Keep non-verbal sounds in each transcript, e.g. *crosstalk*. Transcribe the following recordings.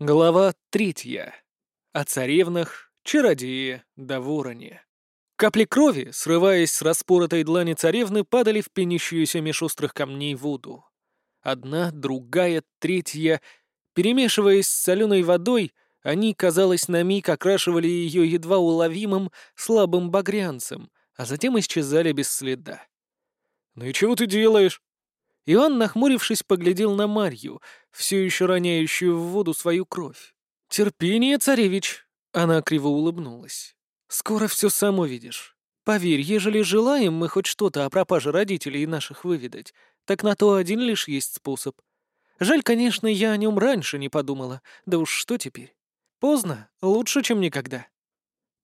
Глава третья. О царевнах, чародее да вороне. Капли крови, срываясь с распоротой длани царевны, падали в пенящуюся меж острых камней воду. Одна, другая, третья. Перемешиваясь с соленой водой, они, казалось, на миг окрашивали ее едва уловимым, слабым багрянцем, а затем исчезали без следа. «Ну и чего ты делаешь?» Иван, нахмурившись, поглядел на Марью, все еще роняющую в воду свою кровь. «Терпение, царевич!» Она криво улыбнулась. «Скоро все сам увидишь. Поверь, ежели желаем мы хоть что-то о пропаже родителей наших выведать, так на то один лишь есть способ. Жаль, конечно, я о нем раньше не подумала, да уж что теперь? Поздно, лучше, чем никогда».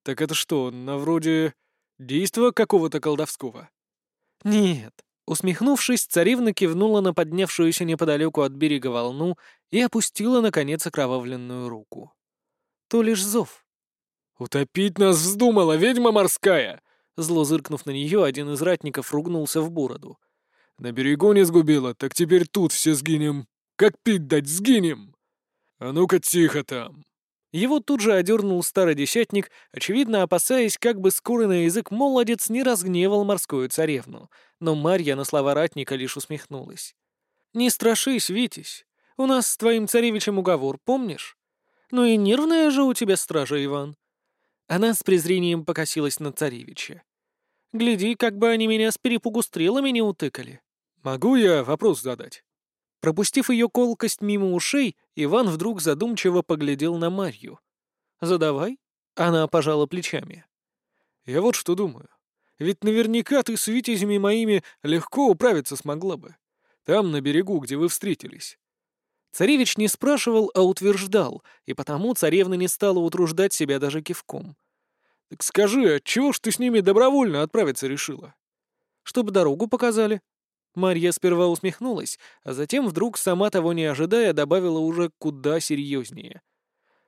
«Так это что, на вроде действа какого-то колдовского?» «Нет, Усмехнувшись, царевна кивнула на поднявшуюся неподалеку от берега волну и опустила, наконец, окровавленную руку. То лишь зов. «Утопить нас вздумала ведьма морская!» Зло зыркнув на нее, один из ратников ругнулся в бороду. «На берегу не сгубила, так теперь тут все сгинем. Как пить дать, сгинем! А ну-ка тихо там!» Его тут же одернул старый десятник, очевидно опасаясь, как бы скорый на язык молодец не разгневал морскую царевну, но Марья на слова ратника лишь усмехнулась. «Не страшись, Витязь, у нас с твоим царевичем уговор, помнишь? Ну и нервная же у тебя стража, Иван». Она с презрением покосилась на царевича. «Гляди, как бы они меня с перепугу стрелами не утыкали». «Могу я вопрос задать?» Пропустив ее колкость мимо ушей, Иван вдруг задумчиво поглядел на Марью. «Задавай». Она пожала плечами. «Я вот что думаю. Ведь наверняка ты с витязями моими легко управиться смогла бы. Там, на берегу, где вы встретились». Царевич не спрашивал, а утверждал, и потому царевна не стала утруждать себя даже кивком. «Так скажи, отчего ж ты с ними добровольно отправиться решила?» «Чтобы дорогу показали», Марья сперва усмехнулась, а затем вдруг, сама того не ожидая, добавила уже куда серьезнее.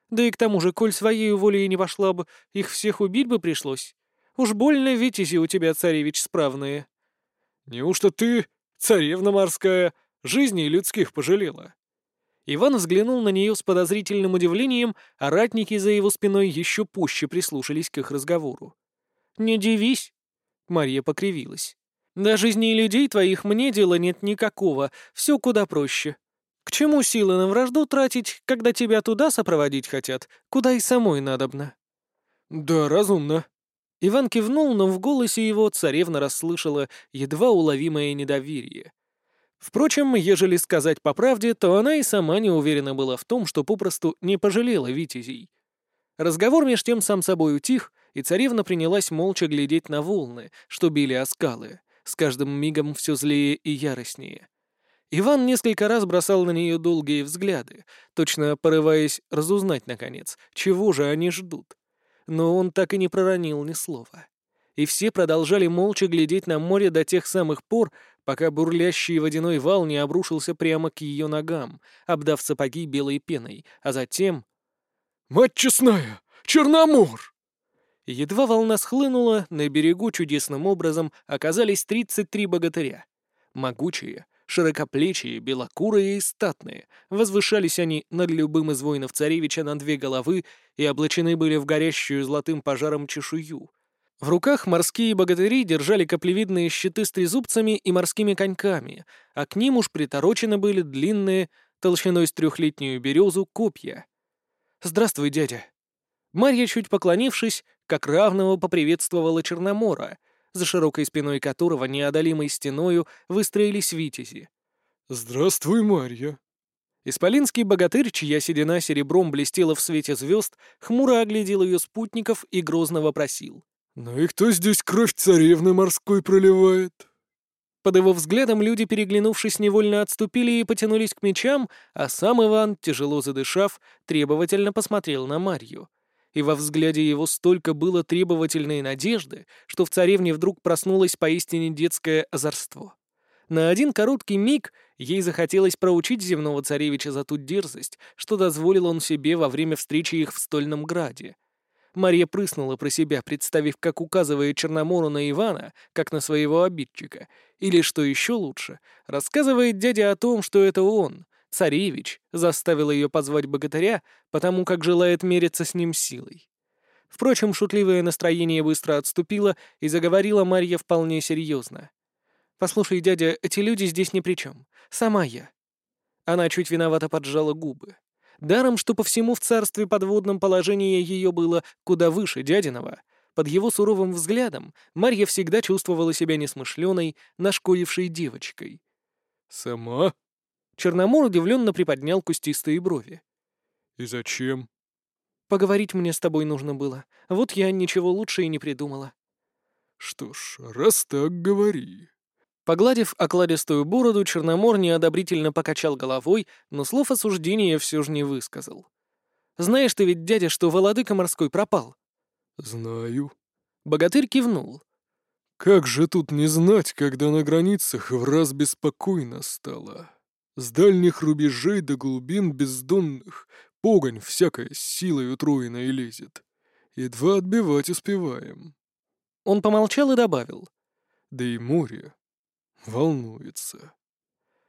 «Да и к тому же, коль своей волей не пошла бы, их всех убить бы пришлось. Уж больно витязи у тебя, царевич, справные». «Неужто ты, царевна морская, жизней людских пожалела?» Иван взглянул на нее с подозрительным удивлением, а ратники за его спиной еще пуще прислушались к их разговору. «Не дивись!» — Марья покривилась. До жизни людей твоих мне дела нет никакого, все куда проще. К чему силы на вражду тратить, когда тебя туда сопроводить хотят, куда и самой надобно?» «Да, разумно». Иван кивнул, но в голосе его царевна расслышала едва уловимое недоверие. Впрочем, ежели сказать по правде, то она и сама не уверена была в том, что попросту не пожалела витязей. Разговор меж тем сам собой утих, и царевна принялась молча глядеть на волны, что били о скалы с каждым мигом все злее и яростнее. Иван несколько раз бросал на нее долгие взгляды, точно порываясь разузнать, наконец, чего же они ждут. Но он так и не проронил ни слова. И все продолжали молча глядеть на море до тех самых пор, пока бурлящий водяной вал не обрушился прямо к ее ногам, обдав сапоги белой пеной, а затем... «Мать честная! Черномор!» Едва волна схлынула, на берегу чудесным образом оказались 33 богатыря. Могучие, широкоплечие, белокурые и статные, возвышались они над любым из воинов царевича на две головы и облачены были в горящую золотым пожаром чешую. В руках морские богатыри держали каплевидные щиты с трезубцами и морскими коньками, а к ним уж приторочены были длинные, толщиной с трехлетнюю березу, копья. «Здравствуй, дядя!» Марья, чуть поклонившись, как равного поприветствовала Черномора, за широкой спиной которого неодолимой стеною выстроились витязи. «Здравствуй, Марья!» Исполинский богатырь, чья седина серебром блестела в свете звезд, хмуро оглядел ее спутников и грозно вопросил. «Ну и кто здесь кровь царевны морской проливает?» Под его взглядом люди, переглянувшись, невольно отступили и потянулись к мечам, а сам Иван, тяжело задышав, требовательно посмотрел на Марью и во взгляде его столько было требовательной надежды, что в царевне вдруг проснулось поистине детское озорство. На один короткий миг ей захотелось проучить земного царевича за ту дерзость, что дозволил он себе во время встречи их в Стольном Граде. Марья прыснула про себя, представив, как указывает Черномору на Ивана, как на своего обидчика, или, что еще лучше, рассказывает дядя о том, что это он, царевич заставил ее позвать богатыря, потому как желает мериться с ним силой. Впрочем, шутливое настроение быстро отступило, и заговорила Марья вполне серьезно. «Послушай, дядя, эти люди здесь ни при чем. Сама я». Она чуть виновато поджала губы. Даром, что по всему в царстве подводном положение ее было куда выше дядиного, под его суровым взглядом Марья всегда чувствовала себя несмышленой, нашкодившей девочкой. «Сама?» Черномор удивленно приподнял кустистые брови. «И зачем?» «Поговорить мне с тобой нужно было. Вот я ничего лучше и не придумала». «Что ж, раз так, говори». Погладив окладистую бороду, Черномор неодобрительно покачал головой, но слов осуждения все же не высказал. «Знаешь ты ведь, дядя, что Володыка морской пропал?» «Знаю». Богатырь кивнул. «Как же тут не знать, когда на границах в раз беспокойно стало? С дальних рубежей до глубин бездонных погонь всякая с силой утроенной лезет. Едва отбивать успеваем». Он помолчал и добавил. «Да и море волнуется».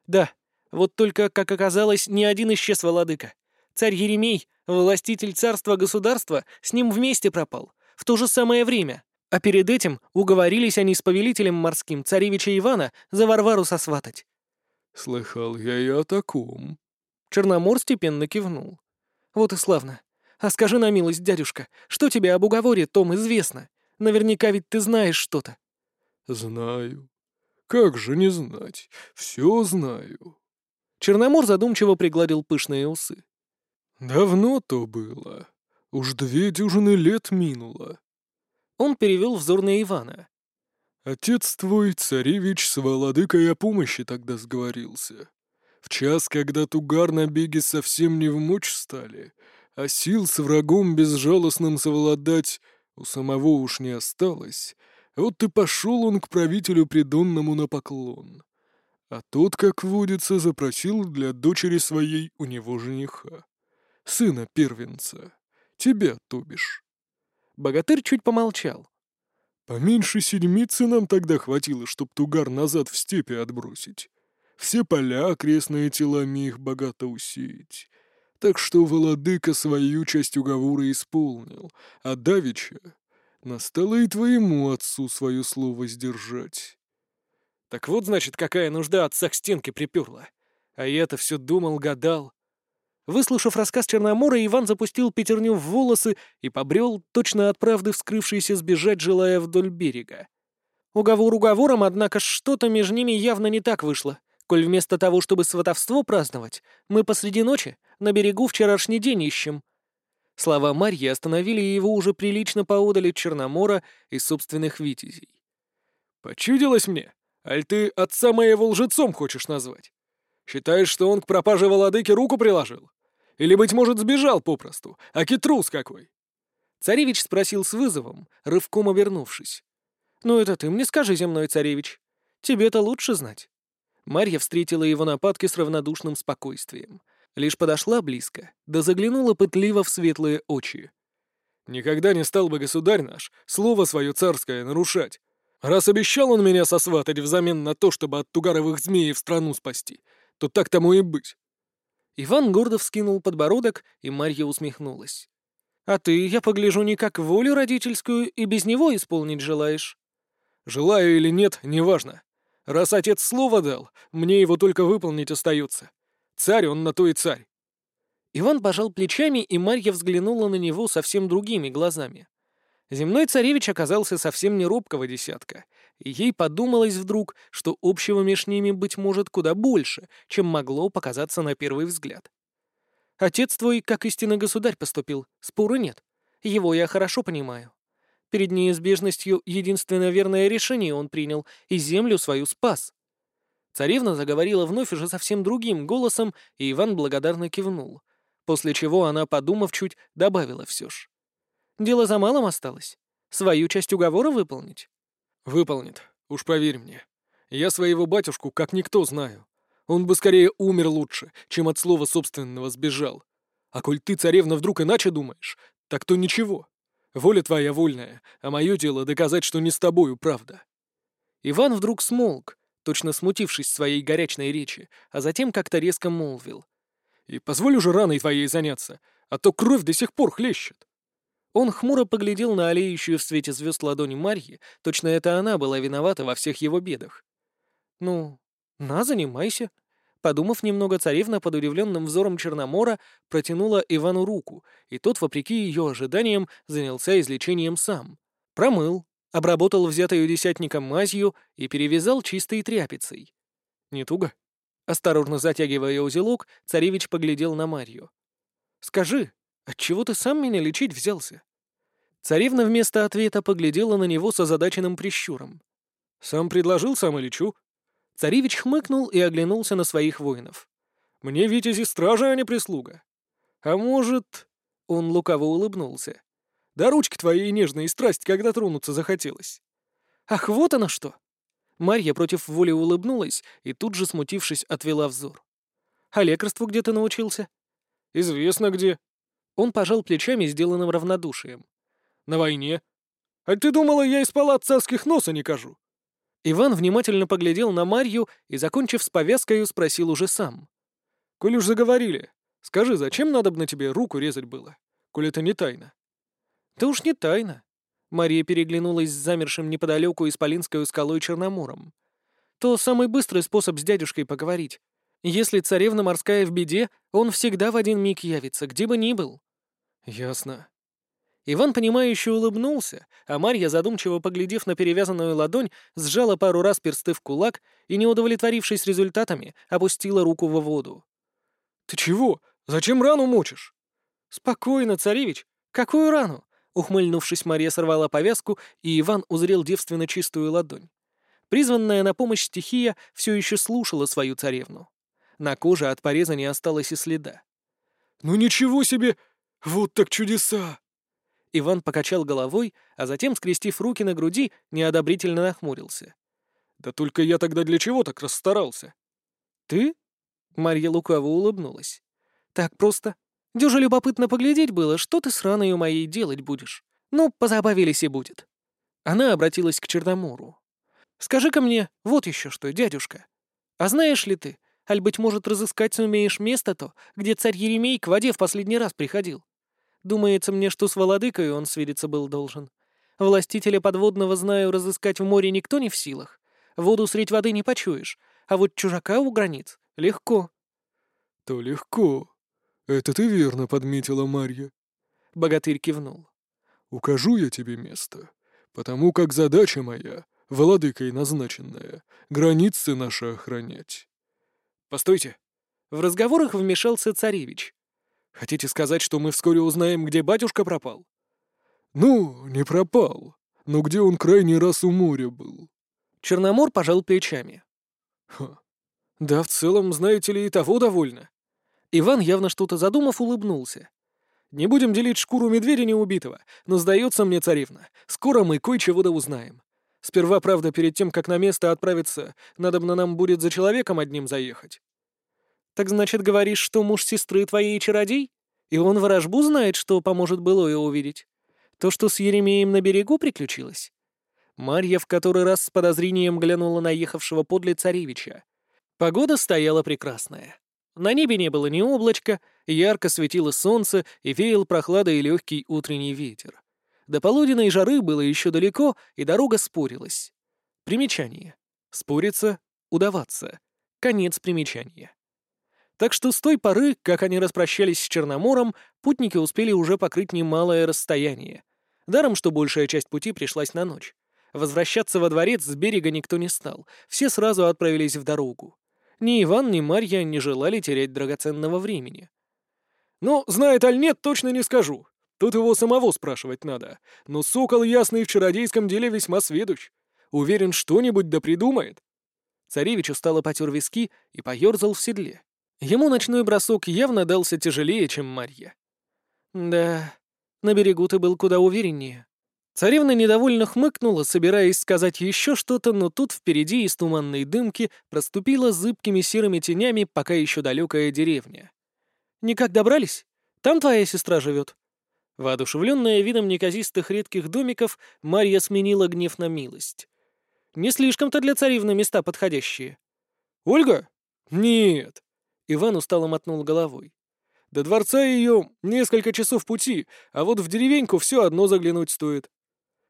«Да, вот только, как оказалось, ни один исчез Володыка. Царь Еремей, властитель царства-государства, с ним вместе пропал, в то же самое время. А перед этим уговорились они с повелителем морским, царевича Ивана, за Варвару сосватать. «Слыхал я и о таком». Черномор степенно кивнул. «Вот и славно. А скажи на милость, дядюшка, что тебе об уговоре том известно? Наверняка ведь ты знаешь что-то». «Знаю. Как же не знать? Все знаю». Черномор задумчиво пригладил пышные усы. «Давно то было. Уж две дюжины лет минуло. Он перевел взор на Ивана. «Отец твой, царевич, с Володыкой о помощи тогда сговорился. В час, когда тугар набеги совсем не в мочь стали, а сил с врагом безжалостным совладать у самого уж не осталось, вот и пошел он к правителю придонному на поклон. А тот, как водится, запросил для дочери своей у него жениха. Сына первенца. Тебя, то бишь. Богатырь чуть помолчал. «Поменьше седмицы нам тогда хватило, чтоб тугар назад в степи отбросить. Все поля окрестные телами их богато усеять. Так что Володыка свою часть уговора исполнил, а Давича настало и твоему отцу свое слово сдержать». «Так вот, значит, какая нужда отца к стенке приперла. А я-то все думал, гадал. Выслушав рассказ Черномора, Иван запустил пятерню в волосы и побрел, точно от правды вскрывшийся сбежать, желая вдоль берега. Уговор уговором, однако что-то между ними явно не так вышло, коль вместо того, чтобы сватовство праздновать, мы посреди ночи на берегу вчерашний день ищем. Слова Марьи остановили его уже прилично поодали Черномора и собственных витязей. «Почудилось мне? Аль ты отца моего лжецом хочешь назвать? Считаешь, что он к пропаже Володыки руку приложил? Или, быть может, сбежал попросту, а китрус какой?» Царевич спросил с вызовом, рывком обернувшись. «Ну это ты мне скажи, земной царевич. Тебе-то лучше знать». Марья встретила его нападки с равнодушным спокойствием. Лишь подошла близко, да заглянула пытливо в светлые очи. «Никогда не стал бы государь наш слово свое царское нарушать. Раз обещал он меня сосватать взамен на то, чтобы от тугаровых змеев страну спасти, то так тому и быть. Иван гордо вскинул подбородок, и Марья усмехнулась. «А ты, я погляжу, не как волю родительскую и без него исполнить желаешь?» «Желаю или нет, неважно. Раз отец слово дал, мне его только выполнить остается. Царь он на то и царь». Иван пожал плечами, и Марья взглянула на него совсем другими глазами. Земной царевич оказался совсем не робкого десятка, и ей подумалось вдруг, что общего меж ними, быть может, куда больше, чем могло показаться на первый взгляд. Отец твой, как истинный государь, поступил, спора нет. Его я хорошо понимаю. Перед неизбежностью единственное верное решение он принял и землю свою спас. Царевна заговорила вновь уже совсем другим голосом, и Иван благодарно кивнул, после чего она, подумав чуть, добавила все ж. Дело за малым осталось. Свою часть уговора выполнить?» «Выполнит, уж поверь мне. Я своего батюшку как никто знаю. Он бы скорее умер лучше, чем от слова собственного сбежал. А коль ты, царевна, вдруг иначе думаешь, так то ничего. Воля твоя вольная, а мое дело доказать, что не с тобою правда». Иван вдруг смолк, точно смутившись своей горячной речи, а затем как-то резко молвил. И позволь уже раной твоей заняться, а то кровь до сих пор хлещет». Он хмуро поглядел на олеющую в свете звезд ладони Марьи, точно это она была виновата во всех его бедах. «Ну, на, занимайся». Подумав немного, царевна под удивленным взором Черномора протянула Ивану руку, и тот, вопреки ее ожиданиям, занялся излечением сам. Промыл, обработал взятую десятником мазью и перевязал чистой тряпицей. «Не туго?» Осторожно затягивая узелок, царевич поглядел на Марью. «Скажи, отчего ты сам меня лечить взялся?» Царевна вместо ответа поглядела на него с озадаченным прищуром. «Сам предложил, сам и лечу». Царевич хмыкнул и оглянулся на своих воинов. «Мне витязи стража, а не прислуга. А может...» Он лукаво улыбнулся. «Да ручки твоей нежные страсть, когда тронуться захотелось». «Ах, вот оно что!» Марья против воли улыбнулась и тут же, смутившись, отвела взор. «А лекарству где ты научился?» «Известно где». Он пожал плечами, сделанным равнодушием. «На войне. А ты думала, я из палат царских носа не кажу?» Иван внимательно поглядел на Марью и, закончив с повязкой, спросил уже сам. «Коль уж заговорили, скажи, зачем надо бы на тебе руку резать было, коль это не тайна?» «Да уж не тайна. Мария переглянулась с замершим неподалеку исполинской скалой Черномором. «То самый быстрый способ с дядюшкой поговорить. Если царевна морская в беде, он всегда в один миг явится, где бы ни был». «Ясно». Иван, понимающе улыбнулся, а Марья, задумчиво поглядев на перевязанную ладонь, сжала пару раз персты в кулак и, не удовлетворившись результатами, опустила руку во воду. «Ты чего? Зачем рану мочишь?» «Спокойно, царевич. Какую рану? Ухмыльнувшись, Мария сорвала повязку, и Иван узрел девственно чистую ладонь. Призванная на помощь стихия все еще слушала свою царевну. На коже от пореза не осталось и следа. «Ну ничего себе! Вот так чудеса!» Иван покачал головой, а затем, скрестив руки на груди, неодобрительно нахмурился. «Да только я тогда для чего так расстарался?» «Ты?» — Марья лукаво улыбнулась. «Так просто. Дюже любопытно поглядеть было, что ты с раною моей делать будешь. Ну, позабавились и будет». Она обратилась к Черномору. «Скажи-ка мне, вот еще что, дядюшка. А знаешь ли ты, аль, быть может, разыскать сумеешь место то, где царь Еремей к воде в последний раз приходил? Думается мне, что с Володыкой он свидеться был должен. Властителя подводного, знаю, разыскать в море никто не в силах. Воду средь воды не почуешь, а вот чужака у границ легко». «То легко», «Это ты верно подметила, Марья». Богатырь кивнул. «Укажу я тебе место, потому как задача моя, владыкой назначенная, границы наши охранять». «Постойте». В разговорах вмешался царевич. «Хотите сказать, что мы вскоре узнаем, где батюшка пропал?» «Ну, не пропал, но где он крайний раз у моря был?» Черномор пожал плечами. «Ха, да в целом, знаете ли, и того довольно. Иван, явно что-то задумав, улыбнулся. «Не будем делить шкуру медведя неубитого, но, сдается мне, царевна, скоро мы кое-чего да узнаем. Сперва, правда, перед тем, как на место отправиться, надо бы нам будет за человеком одним заехать». «Так значит, говоришь, что муж сестры твоей чародей? И он ворожбу знает, что поможет былое увидеть? То, что с Еремеем на берегу приключилось?» Марья в который раз с подозрением глянула на ехавшего подле царевича. Погода стояла прекрасная. На небе не было ни облачка, ярко светило солнце и веял прохладой легкий утренний ветер. До полуденной жары было еще далеко, и дорога спорилась. Примечание. Спориться, удаваться. Конец примечания. Так что с той поры, как они распрощались с Черномором, путники успели уже покрыть немалое расстояние. Даром, что большая часть пути пришлась на ночь. Возвращаться во дворец с берега никто не стал, все сразу отправились в дорогу. Ни Иван, ни Марья не желали терять драгоценного времени. «Ну, знает аль нет, точно не скажу. Тут его самого спрашивать надо. Но сокол ясный в чародейском деле весьма сведущ. Уверен, что-нибудь да придумает». Царевич устало потер виски и поерзал в седле. Ему ночной бросок явно дался тяжелее, чем Марья. «Да, на берегу ты был куда увереннее. Царевна недовольно хмыкнула, собираясь сказать еще что-то, но тут впереди из туманной дымки проступила зыбкими серыми тенями пока еще далекая деревня. «Никак добрались? Там твоя сестра живет?» Воодушевленная видом неказистых редких домиков, Марья сменила гнев на милость. «Не слишком-то для царевны места подходящие». «Ольга? Нет!» Иван устало мотнул головой. До дворца ее несколько часов пути, а вот в деревеньку все одно заглянуть стоит».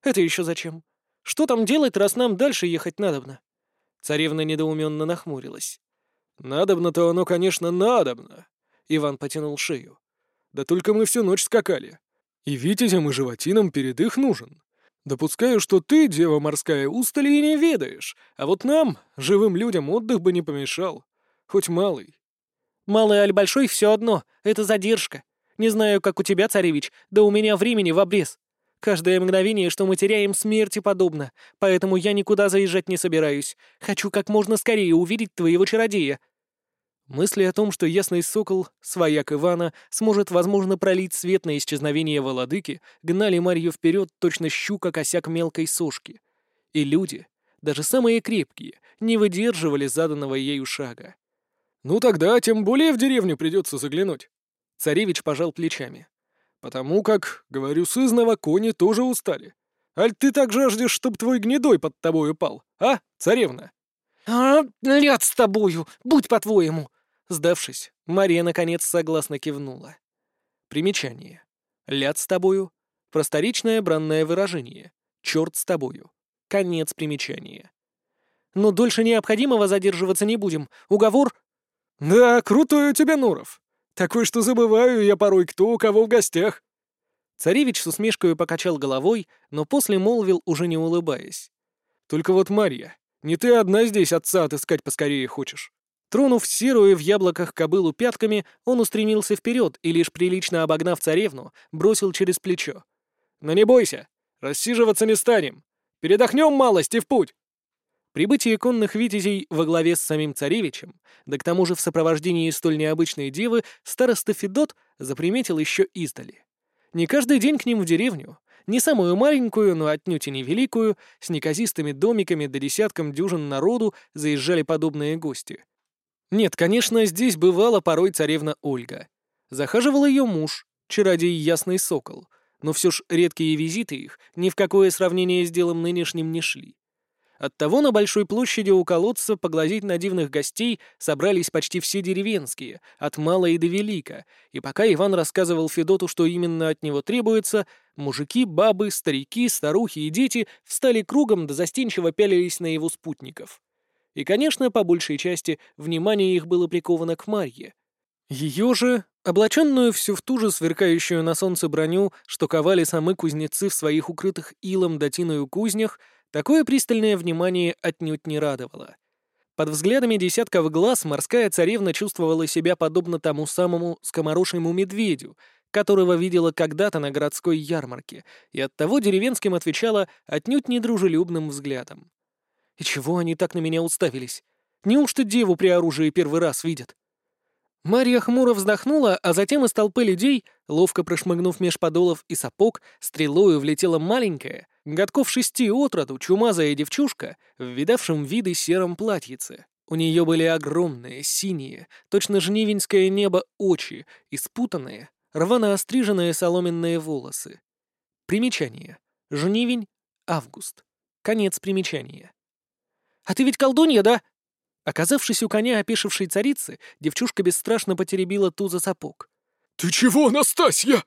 «Это еще зачем? Что там делать, раз нам дальше ехать надобно?» Царевна недоуменно нахмурилась. «Надобно-то оно, конечно, надобно», — Иван потянул шею. «Да только мы всю ночь скакали. И витязям и животинам передых нужен. Допускаю, что ты, дева морская, устали и не ведаешь, а вот нам, живым людям, отдых бы не помешал. Хоть малый». «Малый аль большой — все одно, это задержка. Не знаю, как у тебя, царевич, да у меня времени в обрез. Каждое мгновение, что мы теряем, смерти подобно, поэтому я никуда заезжать не собираюсь. Хочу как можно скорее увидеть твоего чародея». Мысли о том, что ясный сокол, свояк Ивана, сможет, возможно, пролить свет на исчезновение Володыки, гнали Марью вперед точно щука косяк мелкой сошки. И люди, даже самые крепкие, не выдерживали заданного ею шага. «Ну тогда тем более в деревню придется заглянуть». Царевич пожал плечами. Потому как, говорю сызного, кони тоже устали. Аль ты так жаждешь, чтоб твой гнедой под тобой упал, а, царевна?» «А, ляд с тобою, будь по-твоему!» Сдавшись, Мария наконец согласно кивнула. Примечание. «Ляд с тобою» — просторечное бранное выражение. «Черт с тобою». Конец примечания. «Но дольше необходимого задерживаться не будем. Уговор?» «Да, крутой у тебя Нуров. Такой, что забываю я порой, кто у кого в гостях». Царевич с усмешкой покачал головой, но после молвил, уже не улыбаясь. «Только вот, Марья, не ты одна здесь отца отыскать поскорее хочешь». Тронув серую в яблоках кобылу пятками, он устремился вперед и, лишь прилично обогнав царевну, бросил через плечо. «Но не бойся, рассиживаться не станем. Передохнем малость и в путь!» Прибытие конных витязей во главе с самим царевичем, да к тому же в сопровождении столь необычной девы, староста Федот заприметил еще издали. Не каждый день к ним в деревню, не самую маленькую, но отнюдь и не великую, с неказистыми домиками да десятком дюжин народу заезжали подобные гости. Нет, конечно, здесь бывала порой царевна Ольга. Захаживал ее муж, чародей Ясный Сокол, но все ж редкие визиты их ни в какое сравнение с делом нынешним не шли. Оттого на Большой площади у колодца поглазеть на дивных гостей собрались почти все деревенские, от мала и до велика, и пока Иван рассказывал Федоту, что именно от него требуется, мужики, бабы, старики, старухи и дети встали кругом да застенчиво пялились на его спутников. И, конечно, по большей части внимание их было приковано к Марье. Ее же, облаченную всю в ту же сверкающую на солнце броню, что ковали самы кузнецы в своих укрытых илом датиную кузнях, Такое пристальное внимание отнюдь не радовало. Под взглядами десятков глаз морская царевна чувствовала себя подобно тому самому скоморошему медведю, которого видела когда-то на городской ярмарке, и оттого деревенским отвечала отнюдь недружелюбным взглядом. «И чего они так на меня уставились? Неужто деву при оружии первый раз видят?» Марья хмуро вздохнула, а затем из толпы людей, ловко прошмыгнув меж подолов и сапог, стрелою влетела маленькая, годков шести от роду, чумазая девчушка в видавшем виды сером платьице. У нее были огромные, синие, точно жнивенское небо очи и спутанные, рвано остриженные соломенные волосы. Примечание. Жнивень, август. Конец примечания. «А ты ведь колдунья, да?» Оказавшись у коня опешившей царицы, девчушка бесстрашно потеребила туза сапог. «Ты чего, Настасья?»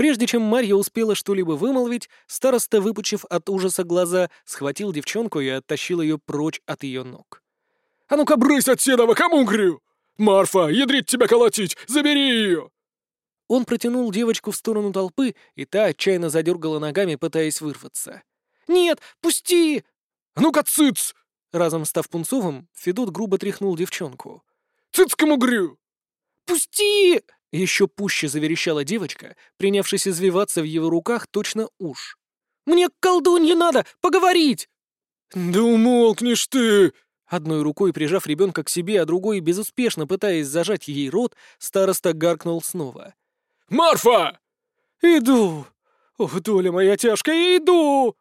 Прежде чем Марья успела что-либо вымолвить, староста, выпучив от ужаса глаза, схватил девчонку и оттащил ее прочь от ее ног. «А ну-ка, брысь от седова, кому грю! Марфа, ядрить тебя колотить, забери ее!» Он протянул девочку в сторону толпы, и та отчаянно задергала ногами, пытаясь вырваться. «Нет, пусти!» «А ну-ка, цыц! Разом став пунцовым, Федот грубо тряхнул девчонку. «Цицкому грю!» «Пусти!» — еще пуще заверещала девочка, принявшись извиваться в его руках точно уж. «Мне к колдунье надо поговорить!» «Да умолкнешь ты!» Одной рукой прижав ребенка к себе, а другой, безуспешно пытаясь зажать ей рот, староста гаркнул снова. «Марфа!» «Иду! Ох, доля моя тяжкая, иду!»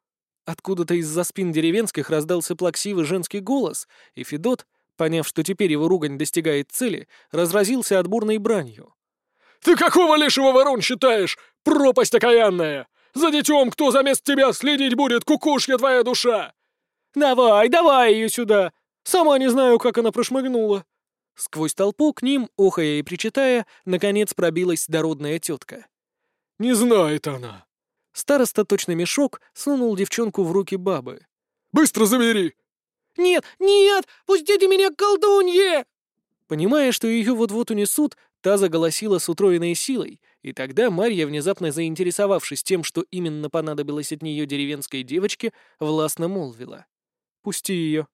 Откуда-то из-за спин деревенских раздался плаксивый женский голос, и Федот, поняв, что теперь его ругань достигает цели, разразился отборной бранью. «Ты какого лишего ворон считаешь? Пропасть окаянная! За детем кто за мест тебя следить будет, кукушья твоя душа!» «Давай, давай ее сюда! Сама не знаю, как она прошмыгнула!» Сквозь толпу к ним, охая и причитая, наконец пробилась дородная тетка. «Не знает она!» Староста точно мешок сунул девчонку в руки бабы. «Быстро забери!» «Нет, нет! Пустите меня к колдунье!» Понимая, что ее вот-вот унесут, та заголосила с утроенной силой, и тогда Марья, внезапно заинтересовавшись тем, что именно понадобилось от нее деревенской девочке, властно молвила. «Пусти ее».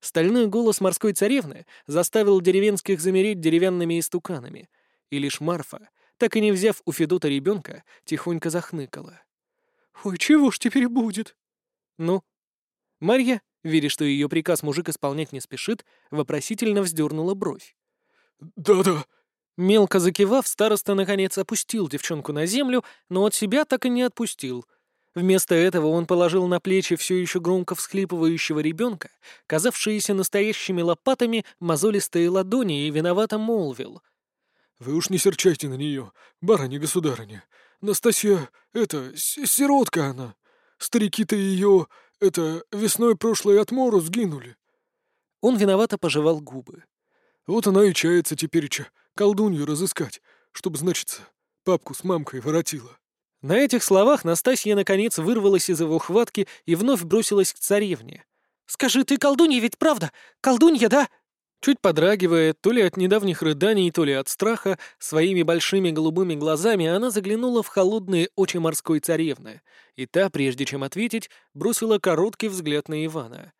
Стальной голос морской царевны заставил деревенских замереть деревянными истуканами, и лишь Марфа, так и не взяв у Федота ребенка, тихонько захныкала. «Ой, чего ж теперь будет?» «Ну?» Марья, видя, что ее приказ мужик исполнять не спешит, вопросительно вздернула бровь. «Да-да». Мелко закивав, староста наконец опустил девчонку на землю, но от себя так и не отпустил. Вместо этого он положил на плечи все еще громко всхлипывающего ребенка, казавшиеся настоящими лопатами, мозолистые ладони, и виновато молвил. «Вы уж не серчайте на нее, барыня-государыня. Настасья, это, сиротка она. Старики-то ее, это, весной прошлой от мору сгинули». Он виновато пожевал губы. Вот она и чается тепереча колдунью разыскать, чтоб, значится, папку с мамкой воротила. На этих словах Настасья наконец вырвалась из его хватки и вновь бросилась к царевне. «Скажи, ты колдунья ведь правда? Колдунья, да?» Чуть подрагивая, то ли от недавних рыданий, то ли от страха, своими большими голубыми глазами она заглянула в холодные очи морской царевны, и та, прежде чем ответить, бросила короткий взгляд на Ивана.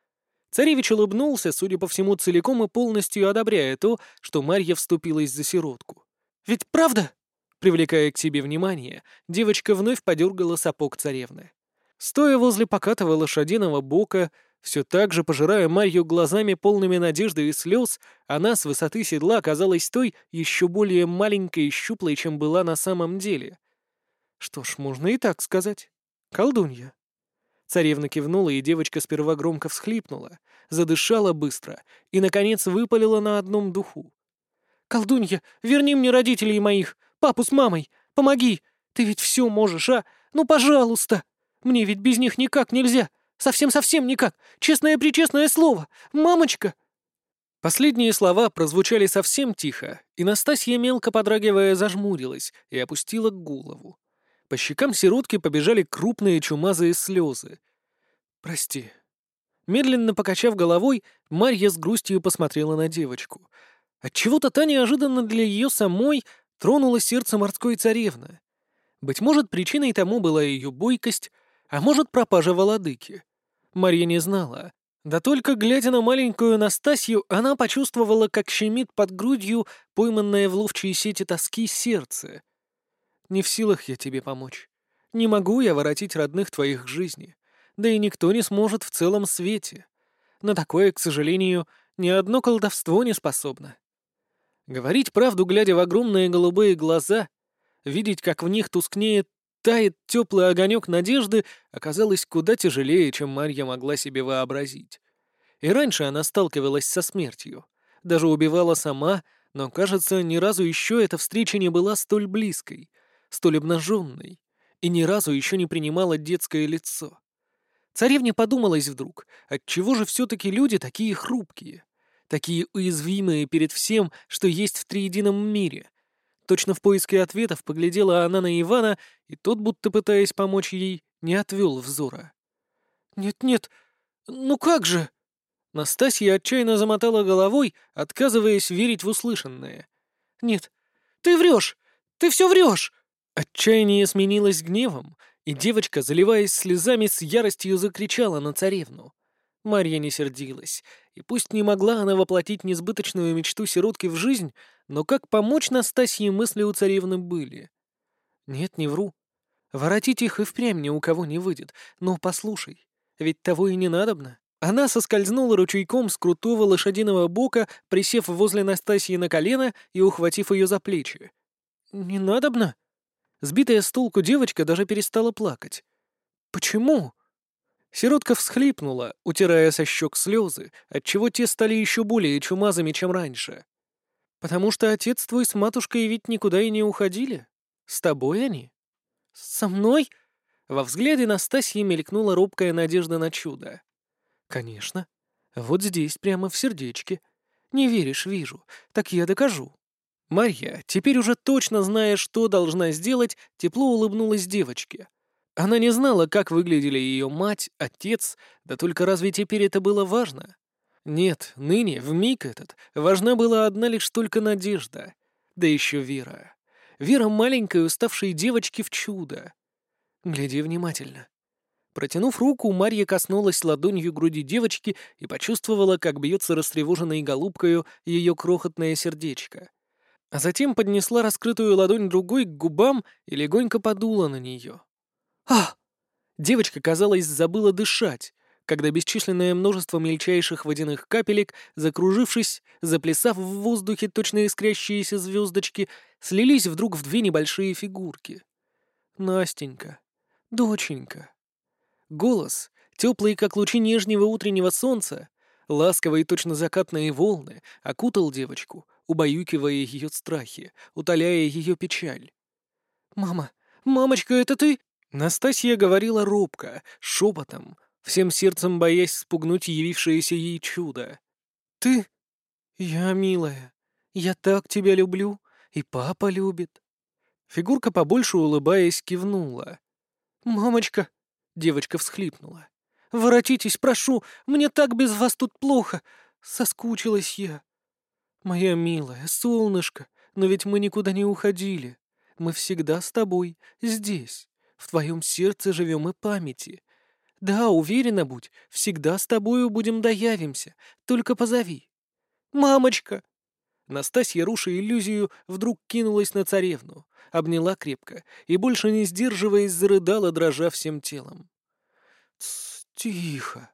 Царевич улыбнулся, судя по всему, целиком и полностью одобряя то, что Марья вступилась за сиротку. «Ведь правда?» Привлекая к себе внимание, девочка вновь подергала сапог царевны. Стоя возле покатого лошадиного бока, все так же пожирая Марью глазами полными надежды и слез, она с высоты седла оказалась той еще более маленькой и щуплой, чем была на самом деле. Что ж, можно и так сказать. Колдунья. Царевна кивнула, и девочка сперва громко всхлипнула, задышала быстро и, наконец, выпалила на одном духу. «Колдунья, верни мне родителей моих, папу с мамой, помоги! Ты ведь все можешь, а? Ну, пожалуйста! Мне ведь без них никак нельзя, совсем-совсем никак, честное-пречестное слово, мамочка!» Последние слова прозвучали совсем тихо, и Настасья, мелко подрагивая, зажмурилась и опустила голову. По щекам сиротки побежали крупные чумазые слезы. «Прости». Медленно покачав головой, Марья с грустью посмотрела на девочку. Отчего-то та неожиданно для ее самой тронула сердце морской царевны. Быть может, причиной тому была ее бойкость, а может, пропажа Володыки. Марья не знала. Да только, глядя на маленькую Настасью, она почувствовала, как щемит под грудью пойманное в ловчие сети тоски сердце. Не в силах я тебе помочь. Не могу я воротить родных твоих к жизни. Да и никто не сможет в целом свете. На такое, к сожалению, ни одно колдовство не способно. Говорить правду, глядя в огромные голубые глаза, видеть, как в них тускнеет, тает теплый огонек надежды, оказалось куда тяжелее, чем Марья могла себе вообразить. И раньше она сталкивалась со смертью. Даже убивала сама, но, кажется, ни разу еще эта встреча не была столь близкой — столь обнаженной, и ни разу еще не принимала детское лицо. Царевне подумалось вдруг, отчего же все-таки люди такие хрупкие, такие уязвимые перед всем, что есть в триедином мире. Точно в поиске ответов поглядела она на Ивана, и тот, будто пытаясь помочь ей, не отвел взора. «Нет-нет, ну как же?» Настасья отчаянно замотала головой, отказываясь верить в услышанное. «Нет, ты врешь! Ты все врешь! Отчаяние сменилось гневом, и девочка, заливаясь слезами, с яростью закричала на царевну. Марья не сердилась, и пусть не могла она воплотить несбыточную мечту сиротки в жизнь, но как помочь Настасье мысли у царевны были. Нет, не вру. Воротить их и впрямь ни у кого не выйдет, но послушай, ведь того и не надобно. Она соскользнула ручейком с крутого лошадиного бока, присев возле Настасьи на колено и ухватив ее за плечи. «Не надобно?» Сбитая с толку девочка даже перестала плакать. «Почему?» Сиротка всхлипнула, утирая со щек слезы, отчего те стали еще более чумазами, чем раньше. «Потому что отец твой с матушкой ведь никуда и не уходили. С тобой они?» «Со мной?» Во взгляде Настасьи мелькнула робкая надежда на чудо. «Конечно. Вот здесь, прямо в сердечке. Не веришь, вижу. Так я докажу». Марья, теперь уже точно зная, что должна сделать, тепло улыбнулась девочке. Она не знала, как выглядели ее мать, отец, да только разве теперь это было важно? Нет, ныне, в миг этот, важна была одна лишь только надежда. Да еще вера. Вера маленькой уставшей девочки в чудо. Гляди внимательно. Протянув руку, Марья коснулась ладонью груди девочки и почувствовала, как бьется растревоженной голубкою ее крохотное сердечко. А затем поднесла раскрытую ладонь другой к губам и легонько подула на нее. «А!» Девочка, казалось, забыла дышать, когда бесчисленное множество мельчайших водяных капелек, закружившись, заплясав в воздухе точно искрящиеся звездочки, слились вдруг в две небольшие фигурки. «Настенька, доченька». Голос, теплый, как лучи нежнего утреннего солнца, ласковые точно закатные волны, окутал девочку, убаюкивая ее страхи, утоляя ее печаль. «Мама! Мамочка, это ты?» Настасья говорила робко, шепотом, всем сердцем боясь спугнуть явившееся ей чудо. «Ты? Я, милая, я так тебя люблю, и папа любит». Фигурка побольше улыбаясь кивнула. «Мамочка, Девочка всхлипнула. «Воротитесь, прошу, мне так без вас тут плохо. Соскучилась я». «Моя милая, солнышко, но ведь мы никуда не уходили. Мы всегда с тобой, здесь. В твоем сердце живем и памяти. Да, уверена будь, всегда с тобою будем доявимся. Только позови». «Мамочка!» Настасья, руша иллюзию, вдруг кинулась на царевну, обняла крепко и, больше не сдерживаясь, зарыдала, дрожа всем телом. «Тсс, тихо!»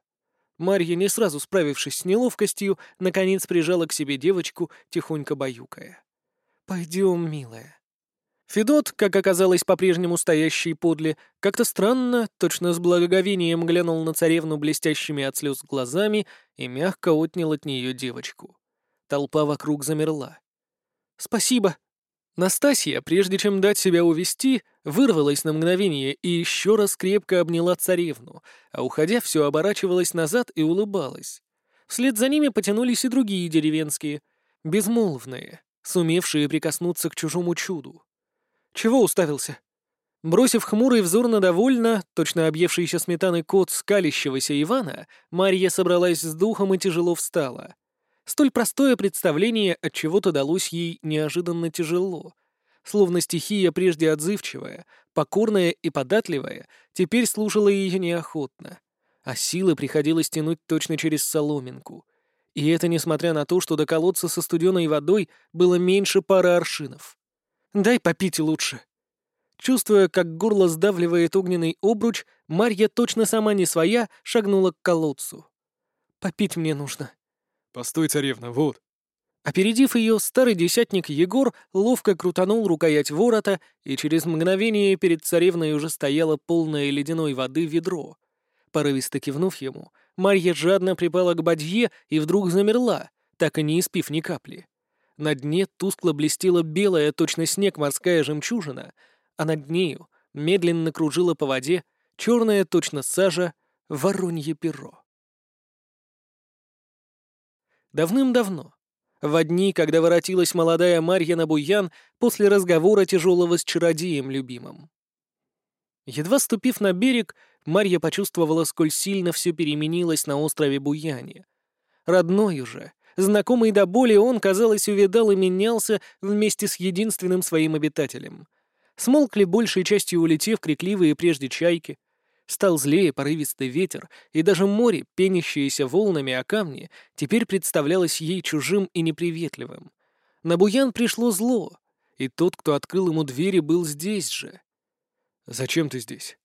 Марья, не сразу справившись с неловкостью, наконец прижала к себе девочку, тихонько баюкая. «Пойдем, милая». Федот, как оказалось по-прежнему стоящий подле, как-то странно, точно с благоговением глянул на царевну блестящими от слез глазами и мягко отнял от нее девочку. Толпа вокруг замерла. «Спасибо!» Настасья, прежде чем дать себя увести, вырвалась на мгновение и еще раз крепко обняла царевну, а уходя все оборачивалась назад и улыбалась. Вслед за ними потянулись и другие деревенские, безмолвные, сумевшие прикоснуться к чужому чуду. Чего уставился? Бросив хмурый взор на довольно, точно объевшийся сметаной кот скалящегося Ивана, Марья собралась с духом и тяжело встала. Столь простое представление от чего-то далось ей неожиданно тяжело. Словно стихия, прежде отзывчивая, покорная и податливая, теперь слушала ее неохотно. А силы приходилось тянуть точно через соломинку. И это несмотря на то, что до колодца со студеной водой было меньше пары аршинов. «Дай попить лучше». Чувствуя, как горло сдавливает огненный обруч, Марья точно сама не своя шагнула к колодцу. «Попить мне нужно». «Постой, царевна, вот». Опередив ее, старый десятник Егор ловко крутанул рукоять ворота, и через мгновение перед царевной уже стояло полное ледяной воды ведро. Порывисто кивнув ему, Марья жадно припала к бадье и вдруг замерла, так и не испив ни капли. На дне тускло блестела белая, точно снег, морская жемчужина, а над нею медленно кружила по воде черная, точно сажа, воронье перо. Давным-давно. В дни, когда воротилась молодая Марья Буян после разговора тяжелого с чародеем любимым. Едва ступив на берег, Марья почувствовала, сколь сильно все переменилось на острове Буяне. Родной уже, знакомый до боли, он, казалось, увидал и менялся вместе с единственным своим обитателем. Смолкли большей частью улетев крикливые прежде чайки, Стал злее порывистый ветер, и даже море, пенящееся волнами о камни, теперь представлялось ей чужим и неприветливым. На Буян пришло зло, и тот, кто открыл ему двери, был здесь же. «Зачем ты здесь?»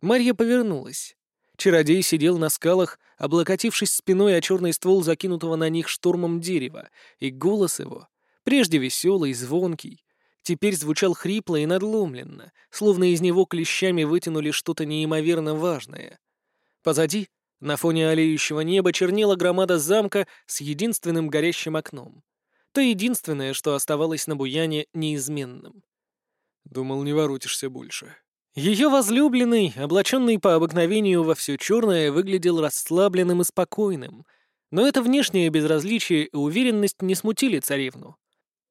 Марья повернулась. Чародей сидел на скалах, облокотившись спиной о черный ствол закинутого на них штормом дерева, и голос его, прежде веселый, звонкий, теперь звучал хрипло и надломленно, словно из него клещами вытянули что-то неимоверно важное. Позади, на фоне олеющего неба, чернела громада замка с единственным горящим окном. То единственное, что оставалось на Буяне неизменным. Думал, не воротишься больше. Ее возлюбленный, облаченный по обыкновению во все черное, выглядел расслабленным и спокойным, Но это внешнее безразличие и уверенность не смутили царевну.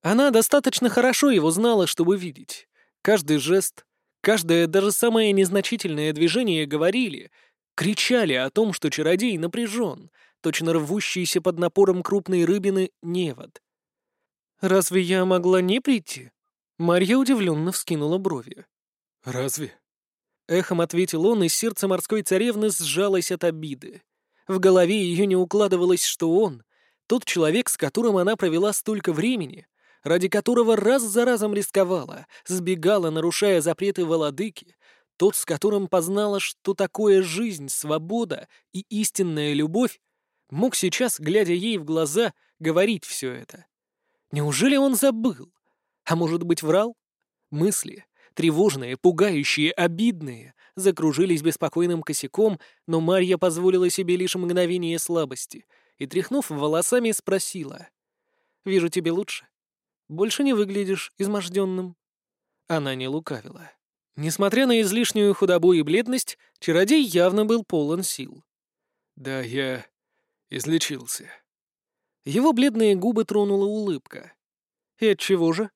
Она достаточно хорошо его знала, чтобы видеть. Каждый жест, каждое даже самое незначительное движение говорили, кричали о том, что чародей напряжен, точно рвущийся под напором крупной рыбины невод. «Разве я могла не прийти?» Марья удивленно вскинула брови. «Разве?» Эхом ответил он, и сердце морской царевны сжалось от обиды. В голове ее не укладывалось, что он, тот человек, с которым она провела столько времени, ради которого раз за разом рисковала, сбегала, нарушая запреты Володыки, тот, с которым познала, что такое жизнь, свобода и истинная любовь, мог сейчас, глядя ей в глаза, говорить все это. Неужели он забыл? А может быть, врал? Мысли, тревожные, пугающие, обидные, закружились беспокойным косяком, но Марья позволила себе лишь мгновение слабости и, тряхнув волосами, спросила. «Вижу, тебе лучше. Больше не выглядишь изможденным». Она не лукавила. Несмотря на излишнюю худобу и бледность, чародей явно был полон сил. «Да, я излечился». Его бледные губы тронула улыбка. «И от чего же?»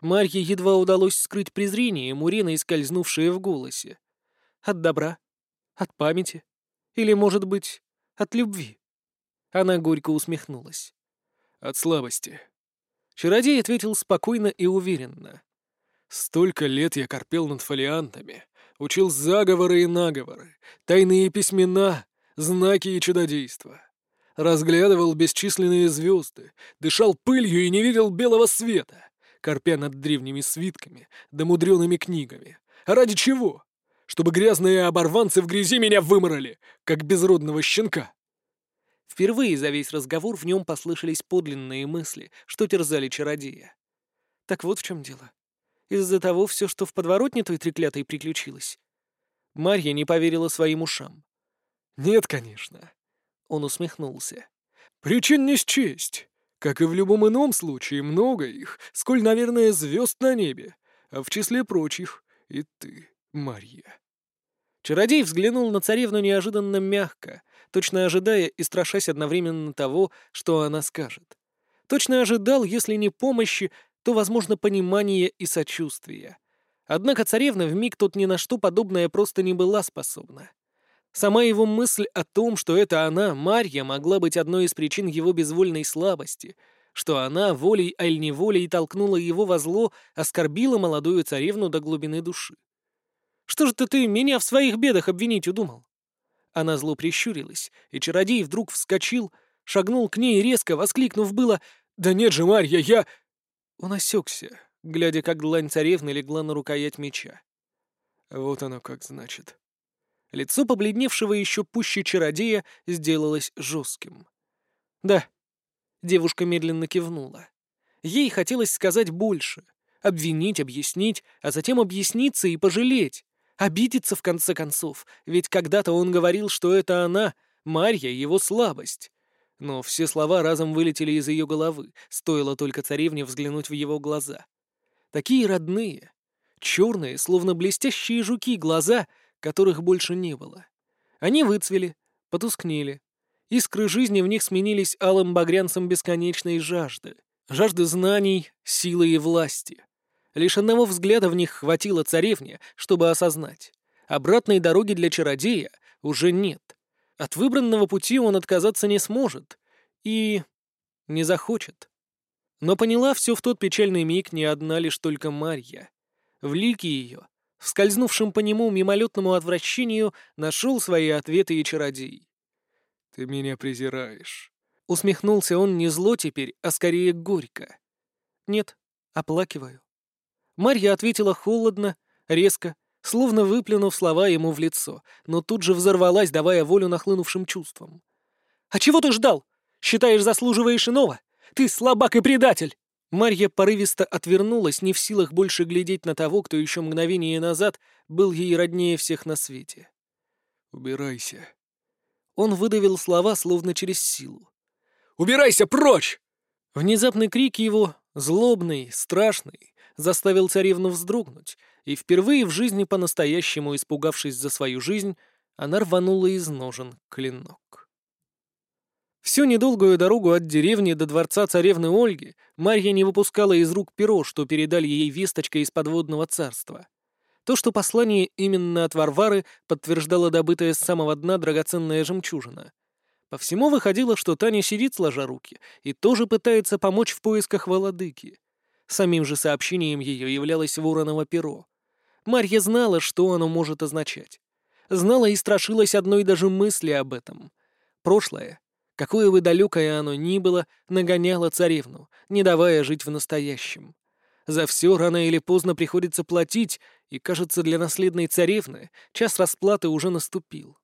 Марье едва удалось скрыть презрение, муриной скользнувшее в голосе. От добра? От памяти? Или, может быть, от любви?» Она горько усмехнулась. «От слабости». Чародей ответил спокойно и уверенно. «Столько лет я корпел над фолиантами, учил заговоры и наговоры, тайные письмена, знаки и чудодейства. Разглядывал бесчисленные звезды, дышал пылью и не видел белого света, корпя над древними свитками да мудреными книгами. А ради чего? чтобы грязные оборванцы в грязи меня выморали, как безродного щенка. Впервые за весь разговор в нем послышались подлинные мысли, что терзали чародея. Так вот в чем дело. Из-за того все, что в подворотне той треклятой приключилось. Марья не поверила своим ушам. «Нет, конечно». Он усмехнулся. «Причин не счесть. Как и в любом ином случае, много их, сколь, наверное, звезд на небе, а в числе прочих и ты, Марья». Чародей взглянул на царевну неожиданно мягко, точно ожидая и страшась одновременно того, что она скажет. Точно ожидал, если не помощи, то, возможно, понимания и сочувствия. Однако царевна в миг тут ни на что подобное просто не была способна. Сама его мысль о том, что это она, Марья, могла быть одной из причин его безвольной слабости, что она волей аль неволей толкнула его во зло, оскорбила молодую царевну до глубины души. Что же ты меня в своих бедах обвинить удумал?» Она зло прищурилась, и чародей вдруг вскочил, шагнул к ней резко, воскликнув было «Да нет же, Марья, я...» Он осекся, глядя, как длань царевны легла на рукоять меча. Вот оно как значит. Лицо побледневшего еще пуще чародея сделалось жестким. «Да». Девушка медленно кивнула. Ей хотелось сказать больше. Обвинить, объяснить, а затем объясниться и пожалеть. Обидится в конце концов, ведь когда-то он говорил, что это она, Марья, его слабость. Но все слова разом вылетели из ее головы, стоило только царевне взглянуть в его глаза. Такие родные, черные, словно блестящие жуки, глаза, которых больше не было. Они выцвели, потускнели. Искры жизни в них сменились алым багрянцем бесконечной жажды. Жажды знаний, силы и власти. Лишь одного взгляда в них хватило царевне, чтобы осознать. Обратной дороги для чародея уже нет. От выбранного пути он отказаться не сможет. И... не захочет. Но поняла все в тот печальный миг не одна лишь только Марья. В лике ее, скользнувшем по нему мимолетному отвращению, нашел свои ответы и чародей. «Ты меня презираешь». Усмехнулся он не зло теперь, а скорее горько. «Нет, оплакиваю». Марья ответила холодно, резко, словно выплюнув слова ему в лицо, но тут же взорвалась, давая волю нахлынувшим чувствам. «А чего ты ждал? Считаешь, заслуживаешь иного? Ты слабак и предатель!» Марья порывисто отвернулась, не в силах больше глядеть на того, кто еще мгновение назад был ей роднее всех на свете. «Убирайся». Он выдавил слова, словно через силу. «Убирайся прочь!» Внезапный крик его, злобный, страшный, заставил царевну вздрогнуть, и впервые в жизни по-настоящему испугавшись за свою жизнь, она рванула из ножен клинок. Всю недолгую дорогу от деревни до дворца царевны Ольги Марья не выпускала из рук перо, что передали ей весточка из подводного царства. То, что послание именно от Варвары, подтверждало добытая с самого дна драгоценная жемчужина. По всему выходило, что Таня сидит сложа руки и тоже пытается помочь в поисках Володыки. Самим же сообщением ее являлось вороново перо. Марья знала, что оно может означать. Знала и страшилась одной даже мысли об этом. Прошлое, какое бы далекое оно ни было, нагоняло царевну, не давая жить в настоящем. За все рано или поздно приходится платить, и, кажется, для наследной царевны час расплаты уже наступил.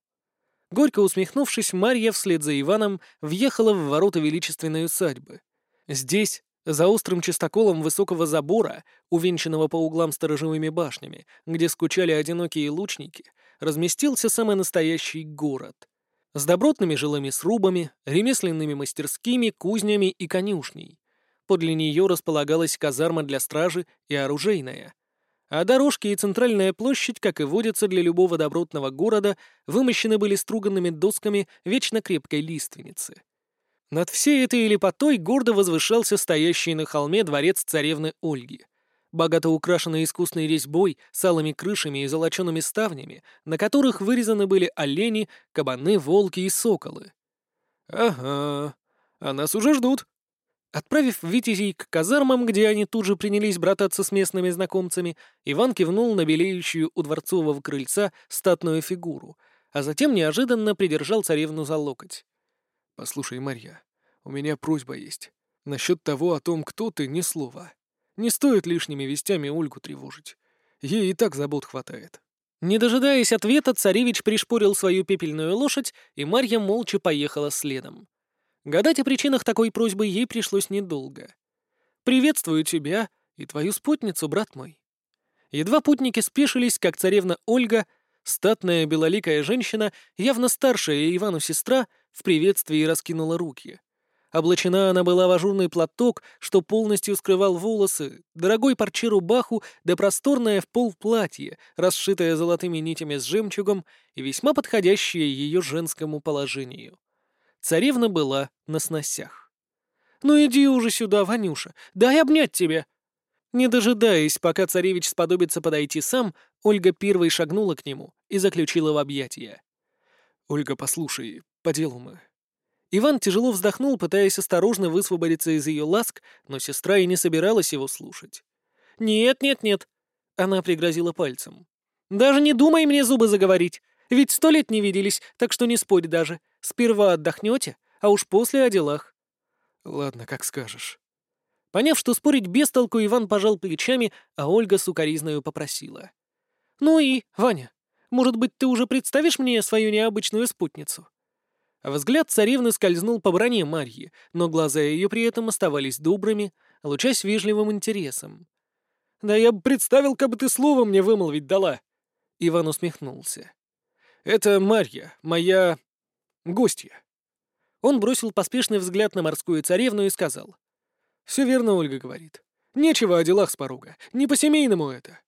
Горько усмехнувшись, Марья вслед за Иваном въехала в ворота величественной усадьбы. Здесь, за острым чистоколом высокого забора, увенчанного по углам сторожевыми башнями, где скучали одинокие лучники, разместился самый настоящий город — с добротными жилыми срубами, ремесленными мастерскими, кузнями и конюшней. Подле нее располагалась казарма для стражи и оружейная. А дорожки и центральная площадь, как и водится для любого добротного города, вымощены были струганными досками вечно крепкой лиственницы. Над всей этой лепотой гордо возвышался стоящий на холме дворец царевны Ольги — богато украшенный искусной резьбой, с алыми крышами и золочеными ставнями, на которых вырезаны были олени, кабаны, волки и соколы. «Ага, а нас уже ждут». Отправив витязей к казармам, где они тут же принялись брататься с местными знакомцами, Иван кивнул на белеющую у дворцового крыльца статную фигуру, а затем неожиданно придержал царевну за локоть. «Послушай, Марья, у меня просьба есть. Насчет того, о том, кто ты, ни слова. Не стоит лишними вестями Ольгу тревожить. Ей и так забот хватает. Не дожидаясь ответа, царевич пришпорил свою пепельную лошадь, и Марья молча поехала следом. Гадать о причинах такой просьбы ей пришлось недолго. «Приветствую тебя и твою спутницу, брат мой». Едва путники спешились, как царевна Ольга, статная белоликая женщина, явно старшая Ивану сестра, в приветствии раскинула руки. Облачена она была в ажурный платок, что полностью скрывал волосы, дорогой парчи рубаху да просторное в пол платье, расшитое золотыми нитями с жемчугом и весьма подходящее ее женскому положению. Царевна была на сносях. «Ну иди уже сюда, Ванюша, дай обнять тебя!» Не дожидаясь, пока царевич сподобится подойти сам, Ольга первой шагнула к нему и заключила в объятия. «Ольга, послушай, по делу мы. Иван тяжело вздохнул, пытаясь осторожно высвободиться из ее ласк, но сестра и не собиралась его слушать. «Нет, нет, нет!» — она пригрозила пальцем. «Даже не думай мне зубы заговорить, ведь сто лет не виделись, так что не спорь даже. Сперва отдохнете, а уж после о делах». «Ладно, как скажешь». Поняв, что спорить без толку, Иван пожал плечами, а Ольга сукоризною попросила. «Ну и, Ваня, может быть, ты уже представишь мне свою необычную спутницу?» Взгляд царевны скользнул по броне Марьи, но глаза ее при этом оставались добрыми, лучась вежливым интересом. «Да я бы представил, как бы ты слово мне вымолвить дала!» Иван усмехнулся. «Это Марья, моя... гостья». Он бросил поспешный взгляд на морскую царевну и сказал. «Все верно, Ольга говорит. Нечего о делах с порога. Не по-семейному это».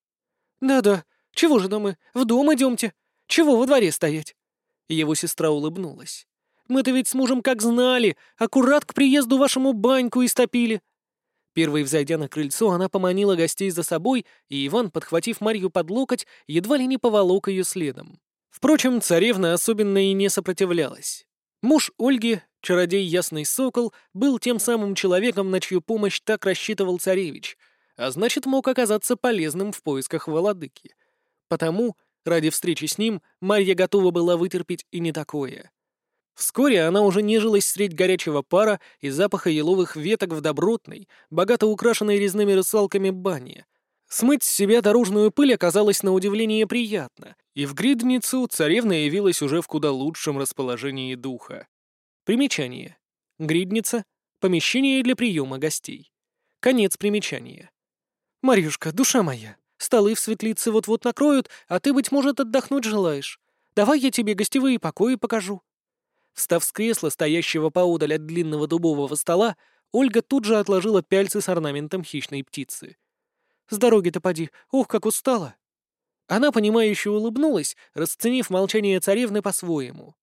«Да-да. Чего же, мы в дом идемте? Чего во дворе стоять?» Его сестра улыбнулась. Мы-то ведь с мужем как знали, аккурат к приезду вашему баньку истопили». Первой, взойдя на крыльцо, она поманила гостей за собой, и Иван, подхватив Марью под локоть, едва ли не поволок ее следом. Впрочем, царевна особенно и не сопротивлялась. Муж Ольги, чародей Ясный Сокол, был тем самым человеком, на чью помощь так рассчитывал царевич, а значит, мог оказаться полезным в поисках Володыки. Потому, ради встречи с ним, Марья готова была вытерпеть и не такое. Вскоре она уже нежилась средь горячего пара и запаха еловых веток в добротной, богато украшенной резными русалками бане. Смыть с себя дорожную пыль оказалось на удивление приятно, и в гридницу царевна явилась уже в куда лучшем расположении духа. Примечание. Гридница — помещение для приема гостей. Конец примечания. «Марьюшка, душа моя, столы в светлице вот-вот накроют, а ты, быть может, отдохнуть желаешь. Давай я тебе гостевые покои покажу». Встав с кресла, стоящего поодаль от длинного дубового стола, Ольга тут же отложила пяльцы с орнаментом хищной птицы. «С дороги-то поди, ох, как устала!» Она, понимающе улыбнулась, расценив молчание царевны по-своему.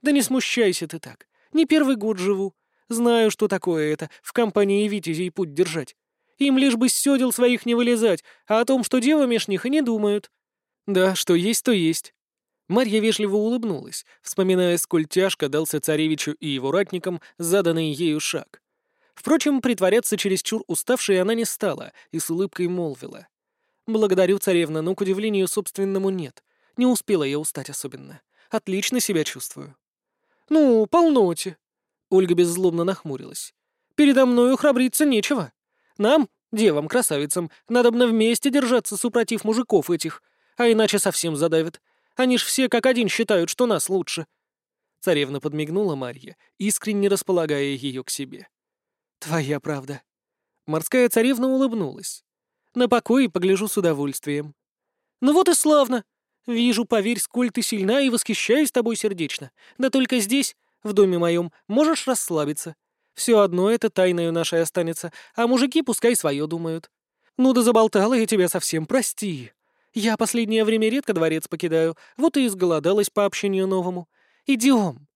«Да не смущайся ты так. Не первый год живу. Знаю, что такое это, в компании витязей путь держать. Им лишь бы с своих не вылезать, а о том, что дева меж них, и не думают. Да, что есть, то есть. Марья вежливо улыбнулась, вспоминая, сколь тяжко дался царевичу и его ратникам заданный ею шаг. Впрочем, притворяться чересчур уставшей она не стала и с улыбкой молвила. «Благодарю, царевна, но, к удивлению собственному, нет. Не успела я устать особенно. Отлично себя чувствую». «Ну, полноте». Ольга беззлобно нахмурилась. «Передо мною храбриться нечего. Нам, девам-красавицам, надобно вместе держаться супротив мужиков этих, а иначе совсем задавят. Они ж все как один считают, что нас лучше». Царевна подмигнула Марье, искренне располагая ее к себе. «Твоя правда». Морская царевна улыбнулась. «На покой погляжу с удовольствием». «Ну вот и славно. Вижу, поверь, сколь ты сильна и восхищаюсь тобой сердечно. Да только здесь, в доме моем, можешь расслабиться. Все одно это тайною нашей останется, а мужики пускай свое думают. Ну да заболтала я тебя совсем, прости. Я последнее время редко дворец покидаю, вот и изголодалась по общению новому. Идем.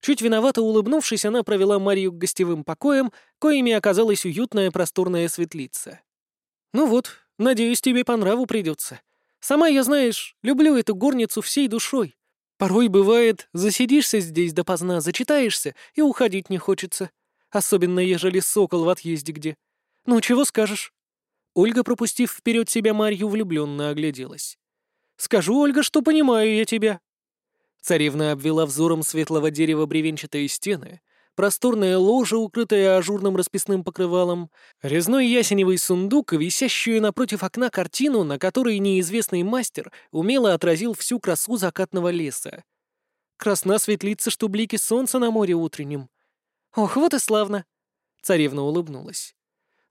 Чуть виновато улыбнувшись, она провела Марию к гостевым покоям, коими оказалась уютная просторная светлица. «Ну вот, надеюсь, тебе по нраву придется. Сама я, знаешь, люблю эту горницу всей душой. Порой бывает, засидишься здесь допоздна, зачитаешься, и уходить не хочется. Особенно, ежели сокол в отъезде где. Ну, чего скажешь?» Ольга, пропустив вперед себя Марью, влюбленно огляделась. «Скажу, Ольга, что понимаю я тебя. Царевна обвела взором светлого дерева бревенчатые стены, просторное ложе, укрытое ажурным расписным покрывалом, резной ясеневый сундук и висящую напротив окна картину, на которой неизвестный мастер умело отразил всю красу закатного леса. Красна светлица, что блики солнца на море утреннем. Ох, вот и славно! Царевна улыбнулась.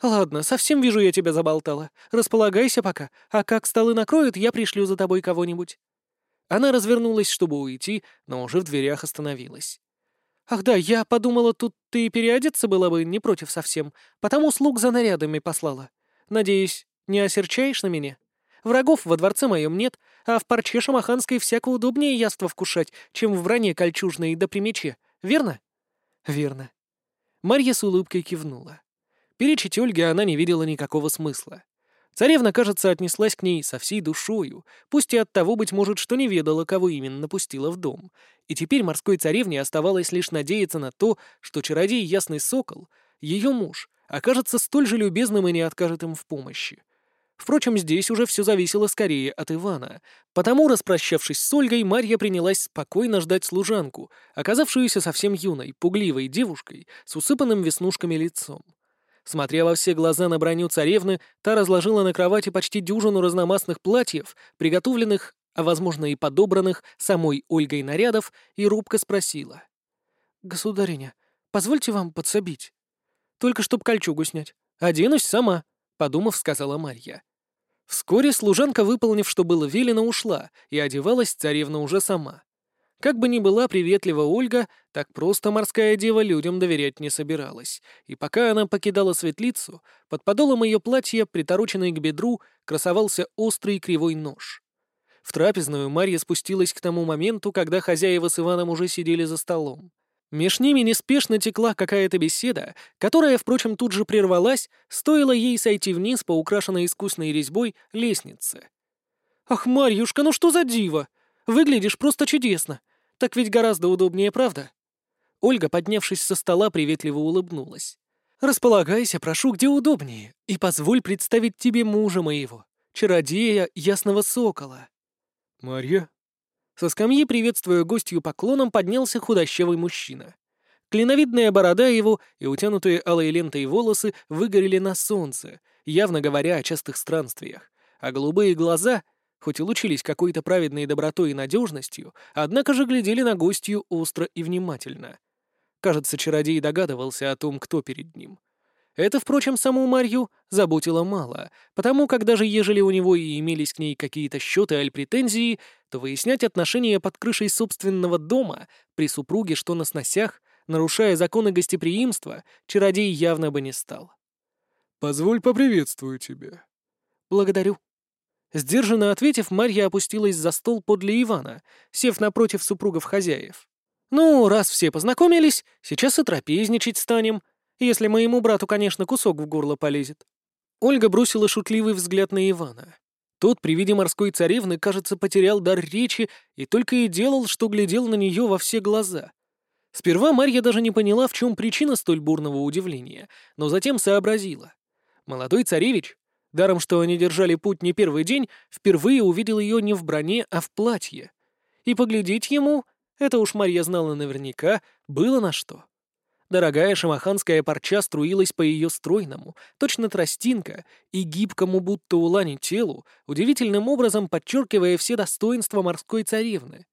«Ладно, совсем вижу, я тебя заболтала. Располагайся пока, а как столы накроют, я пришлю за тобой кого-нибудь». Она развернулась, чтобы уйти, но уже в дверях остановилась. «Ах да, я подумала, тут ты переодеться была бы не против совсем, потому слуг за нарядами послала. Надеюсь, не осерчаешь на меня? Врагов во дворце моем нет, а в парче шамаханской всяко удобнее яство вкушать, чем в броне кольчужной да при верно?» «Верно». Марья с улыбкой кивнула. Перечить Ольге она не видела никакого смысла. Царевна, кажется, отнеслась к ней со всей душою, пусть и от того, быть может, что не ведала, кого именно пустила в дом. И теперь морской царевне оставалось лишь надеяться на то, что чародей Ясный Сокол, ее муж, окажется столь же любезным и не откажет им в помощи. Впрочем, здесь уже все зависело скорее от Ивана, потому, распрощавшись с Ольгой, Марья принялась спокойно ждать служанку, оказавшуюся совсем юной, пугливой девушкой с усыпанным веснушками лицом. Смотря во все глаза на броню царевны, та разложила на кровати почти дюжину разномастных платьев, приготовленных, а, возможно, и подобранных самой Ольгой нарядов, и рубка спросила. «Государиня, позвольте вам подсобить. Только чтоб кольчугу снять. Оденусь сама», — подумав, сказала Марья. Вскоре служанка, выполнив, что было велено, ушла, и одевалась царевна уже сама. Как бы ни была приветлива Ольга, так просто морская дева людям доверять не собиралась, и пока она покидала светлицу, под подолом ее платья, притороченной к бедру, красовался острый кривой нож. В трапезную Марья спустилась к тому моменту, когда хозяева с Иваном уже сидели за столом. Меж ними неспешно текла какая-то беседа, которая, впрочем, тут же прервалась, стоило ей сойти вниз по украшенной искусной резьбой лестнице. «Ах, Марьюшка, ну что за диво! Выглядишь просто чудесно! Так ведь гораздо удобнее, правда?» Ольга, поднявшись со стола, приветливо улыбнулась. «Располагайся, прошу, где удобнее, и позволь представить тебе мужа моего, чародея Ясного Сокола». «Марья?» Со скамьи, приветствуя гостью поклоном, поднялся худощавый мужчина. Клиновидная борода его и утянутые алой лентой волосы выгорели на солнце, явно говоря о частых странствиях, а голубые глаза хоть и лучились какой-то праведной добротой и надежностью, однако же глядели на гостью остро и внимательно. Кажется, чародей догадывался о том, кто перед ним. Это, впрочем, саму Марью заботило мало, потому как даже ежели у него и имелись к ней какие-то счеты аль претензии, то выяснять отношения под крышей собственного дома при супруге, что на сносях, нарушая законы гостеприимства, чародей явно бы не стал. «Позволь поприветствую тебя». «Благодарю», Сдержанно ответив, Марья опустилась за стол подле Ивана, сев напротив супругов хозяев. Ну, раз все познакомились, сейчас и трапезничать станем, если моему брату, конечно, кусок в горло полезет». Ольга бросила шутливый взгляд на Ивана. Тот при виде морской царевны, кажется, потерял дар речи и только и делал, что глядел на нее во все глаза. Сперва Марья даже не поняла, в чем причина столь бурного удивления, но затем сообразила. Молодой царевич, даром что они держали путь не первый день, впервые увидел ее не в броне, а в платье. И поглядеть ему, это уж Марья знала наверняка, было на что. Дорогая шамаханская парча струилась по ее стройному, точно тростинка, и гибкому будто у лани телу, удивительным образом подчеркивая все достоинства морской царевны.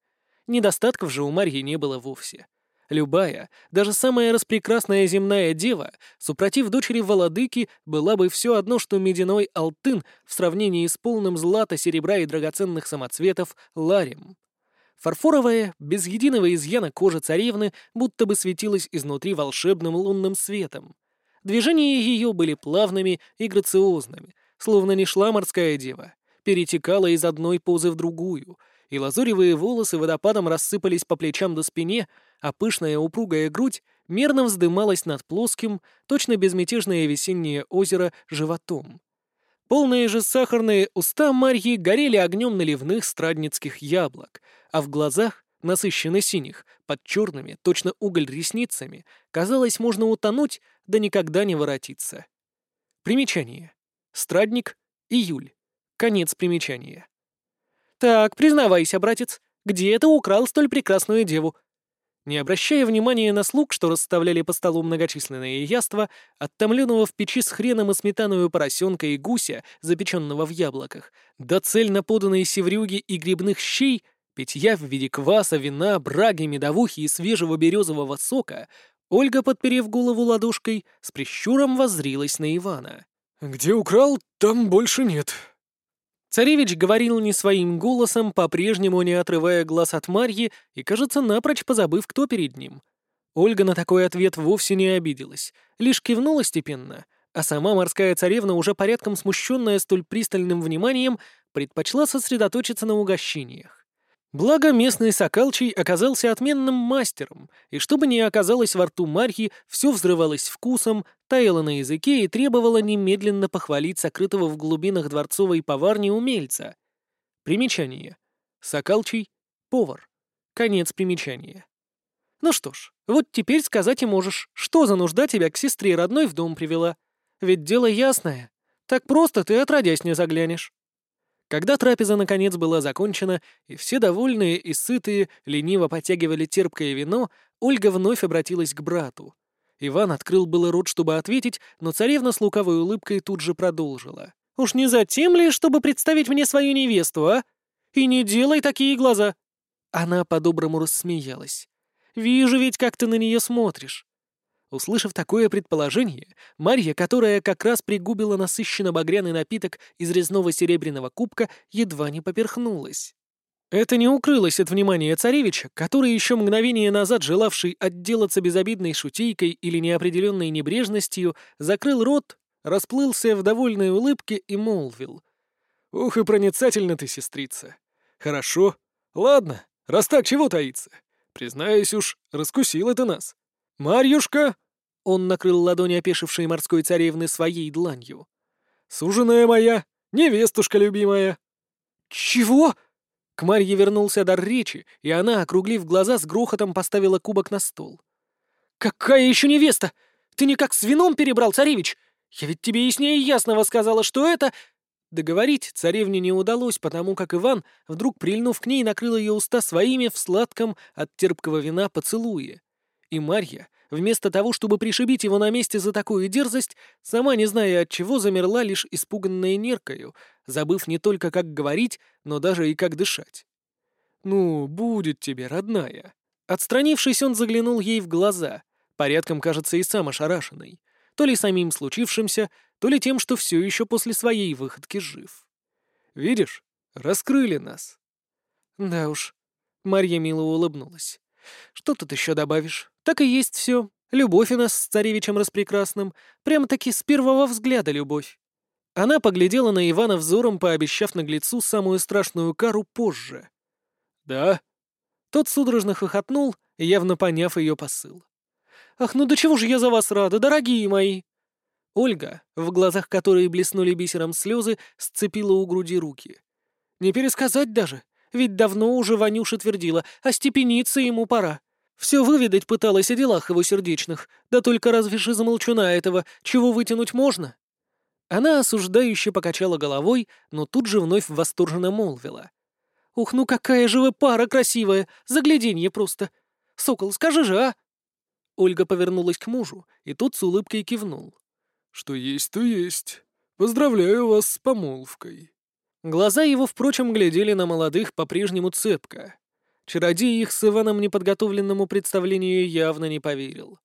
Недостатков же у Марьи не было вовсе. Любая, даже самая распрекрасная земная дева, супротив дочери Володыки, была бы все одно, что медяной алтын в сравнении с полным злата, серебра и драгоценных самоцветов ларем. Фарфоровая, без единого изъяна кожа царевны будто бы светилась изнутри волшебным лунным светом. Движения ее были плавными и грациозными, словно не шла морская дева, перетекала из одной позы в другую, и лазуревые волосы водопадом рассыпались по плечам до спине, а пышная упругая грудь мерно вздымалась над плоским, точно безмятежное весеннее озеро животом. Полные же сахарные уста Марьи горели огнем наливных страдницких яблок, а в глазах, насыщенно синих, под черными, точно уголь ресницами, казалось, можно утонуть, да никогда не воротиться. Примечание. Страдник, июль. Конец примечания. «Так, признавайся, братец, где ты украл столь прекрасную деву?» Не обращая внимания на слуг, что расставляли по столу многочисленные яства, оттомленного в печи с хреном и сметаную поросенка и гуся, запеченного в яблоках, до цельно поданной севрюги и грибных щей, питья в виде кваса, вина, браги, медовухи и свежего березового сока, Ольга, подперев голову ладошкой, с прищуром воззрилась на Ивана. «Где украл, там больше нет», Царевич говорил не своим голосом, по-прежнему не отрывая глаз от Марьи и, кажется, напрочь позабыв, кто перед ним. Ольга на такой ответ вовсе не обиделась, лишь кивнула степенно, а сама морская царевна, уже порядком смущенная столь пристальным вниманием, предпочла сосредоточиться на угощениях. Благо, местный сокалчий оказался отменным мастером, и чтобы не оказалось во рту Марьи, все взрывалось вкусом, таяло на языке и требовало немедленно похвалить сокрытого в глубинах дворцовой поварни умельца. Примечание. Сокалчий — повар. Конец примечания. Ну что ж, вот теперь сказать и можешь, что за нужда тебя к сестре родной в дом привела. Ведь дело ясное. Так просто ты отродясь не заглянешь. Когда трапеза наконец была закончена, и все довольные и сытые лениво потягивали терпкое вино, Ольга вновь обратилась к брату. Иван открыл было рот, чтобы ответить, но царевна с лукавой улыбкой тут же продолжила. «Уж не затем ли, чтобы представить мне свою невесту, а? И не делай такие глаза!» Она по-доброму рассмеялась. «Вижу ведь, как ты на нее смотришь. Услышав такое предположение, Марья, которая как раз пригубила насыщенно багряный напиток из резного серебряного кубка, едва не поперхнулась. Это не укрылось от внимания царевича, который еще мгновение назад желавший отделаться безобидной шутейкой или неопределенной небрежностью, закрыл рот, расплылся в довольной улыбке и молвил. «Ух и проницательна ты, сестрица! Хорошо. Ладно, раз так, чего таится? Признаюсь уж, раскусила ты нас. «Марьюшка!» — он накрыл ладони опешившей морской царевны своей дланью. «Суженая моя! Невестушка любимая!» «Чего?» К Марье вернулся дар речи, и она, округлив глаза, с грохотом поставила кубок на стол. «Какая еще невеста? Ты никак с вином перебрал, царевич? Я ведь тебе яснее ясного сказала, что это...» Договорить царевне не удалось, потому как Иван, вдруг прильнув к ней, накрыл ее уста своими в сладком от терпкого вина поцелуе. И Марья, вместо того, чтобы пришибить его на месте за такую дерзость, сама не зная от чего, замерла лишь испуганная неркою, забыв не только как говорить, но даже и как дышать. «Ну, будет тебе, родная». Отстранившись, он заглянул ей в глаза, порядком, кажется, и сам ошарашенный, то ли самим случившимся, то ли тем, что все еще после своей выходки жив. «Видишь, раскрыли нас». «Да уж», — Марья мило улыбнулась. Что тут еще добавишь? Так и есть все. Любовь у нас с царевичем распрекрасным. Прямо-таки с первого взгляда любовь. Она поглядела на Ивана взором, пообещав наглецу самую страшную кару позже. «Да? Тот судорожно хохотнул, явно поняв ее посыл. «Ах, ну до чего же я за вас рада, дорогие мои!» Ольга, в глазах которой блеснули бисером слезы, сцепила у груди руки. «Не пересказать даже, ведь давно уже Ванюша твердила, а степениться ему пора. Все выведать пыталась о делах его сердечных, да только разве же замолчуна этого, чего вытянуть можно?» Она осуждающе покачала головой, но тут же вновь восторженно молвила. «Ух, ну какая же вы пара красивая! Загляденье просто! Сокол, скажи же, а!» Ольга повернулась к мужу, и тот с улыбкой кивнул. «Что есть, то есть. Поздравляю вас с помолвкой». Глаза его, впрочем, глядели на молодых по-прежнему цепко. Чародей их с Иваном неподготовленному представлению явно не поверил.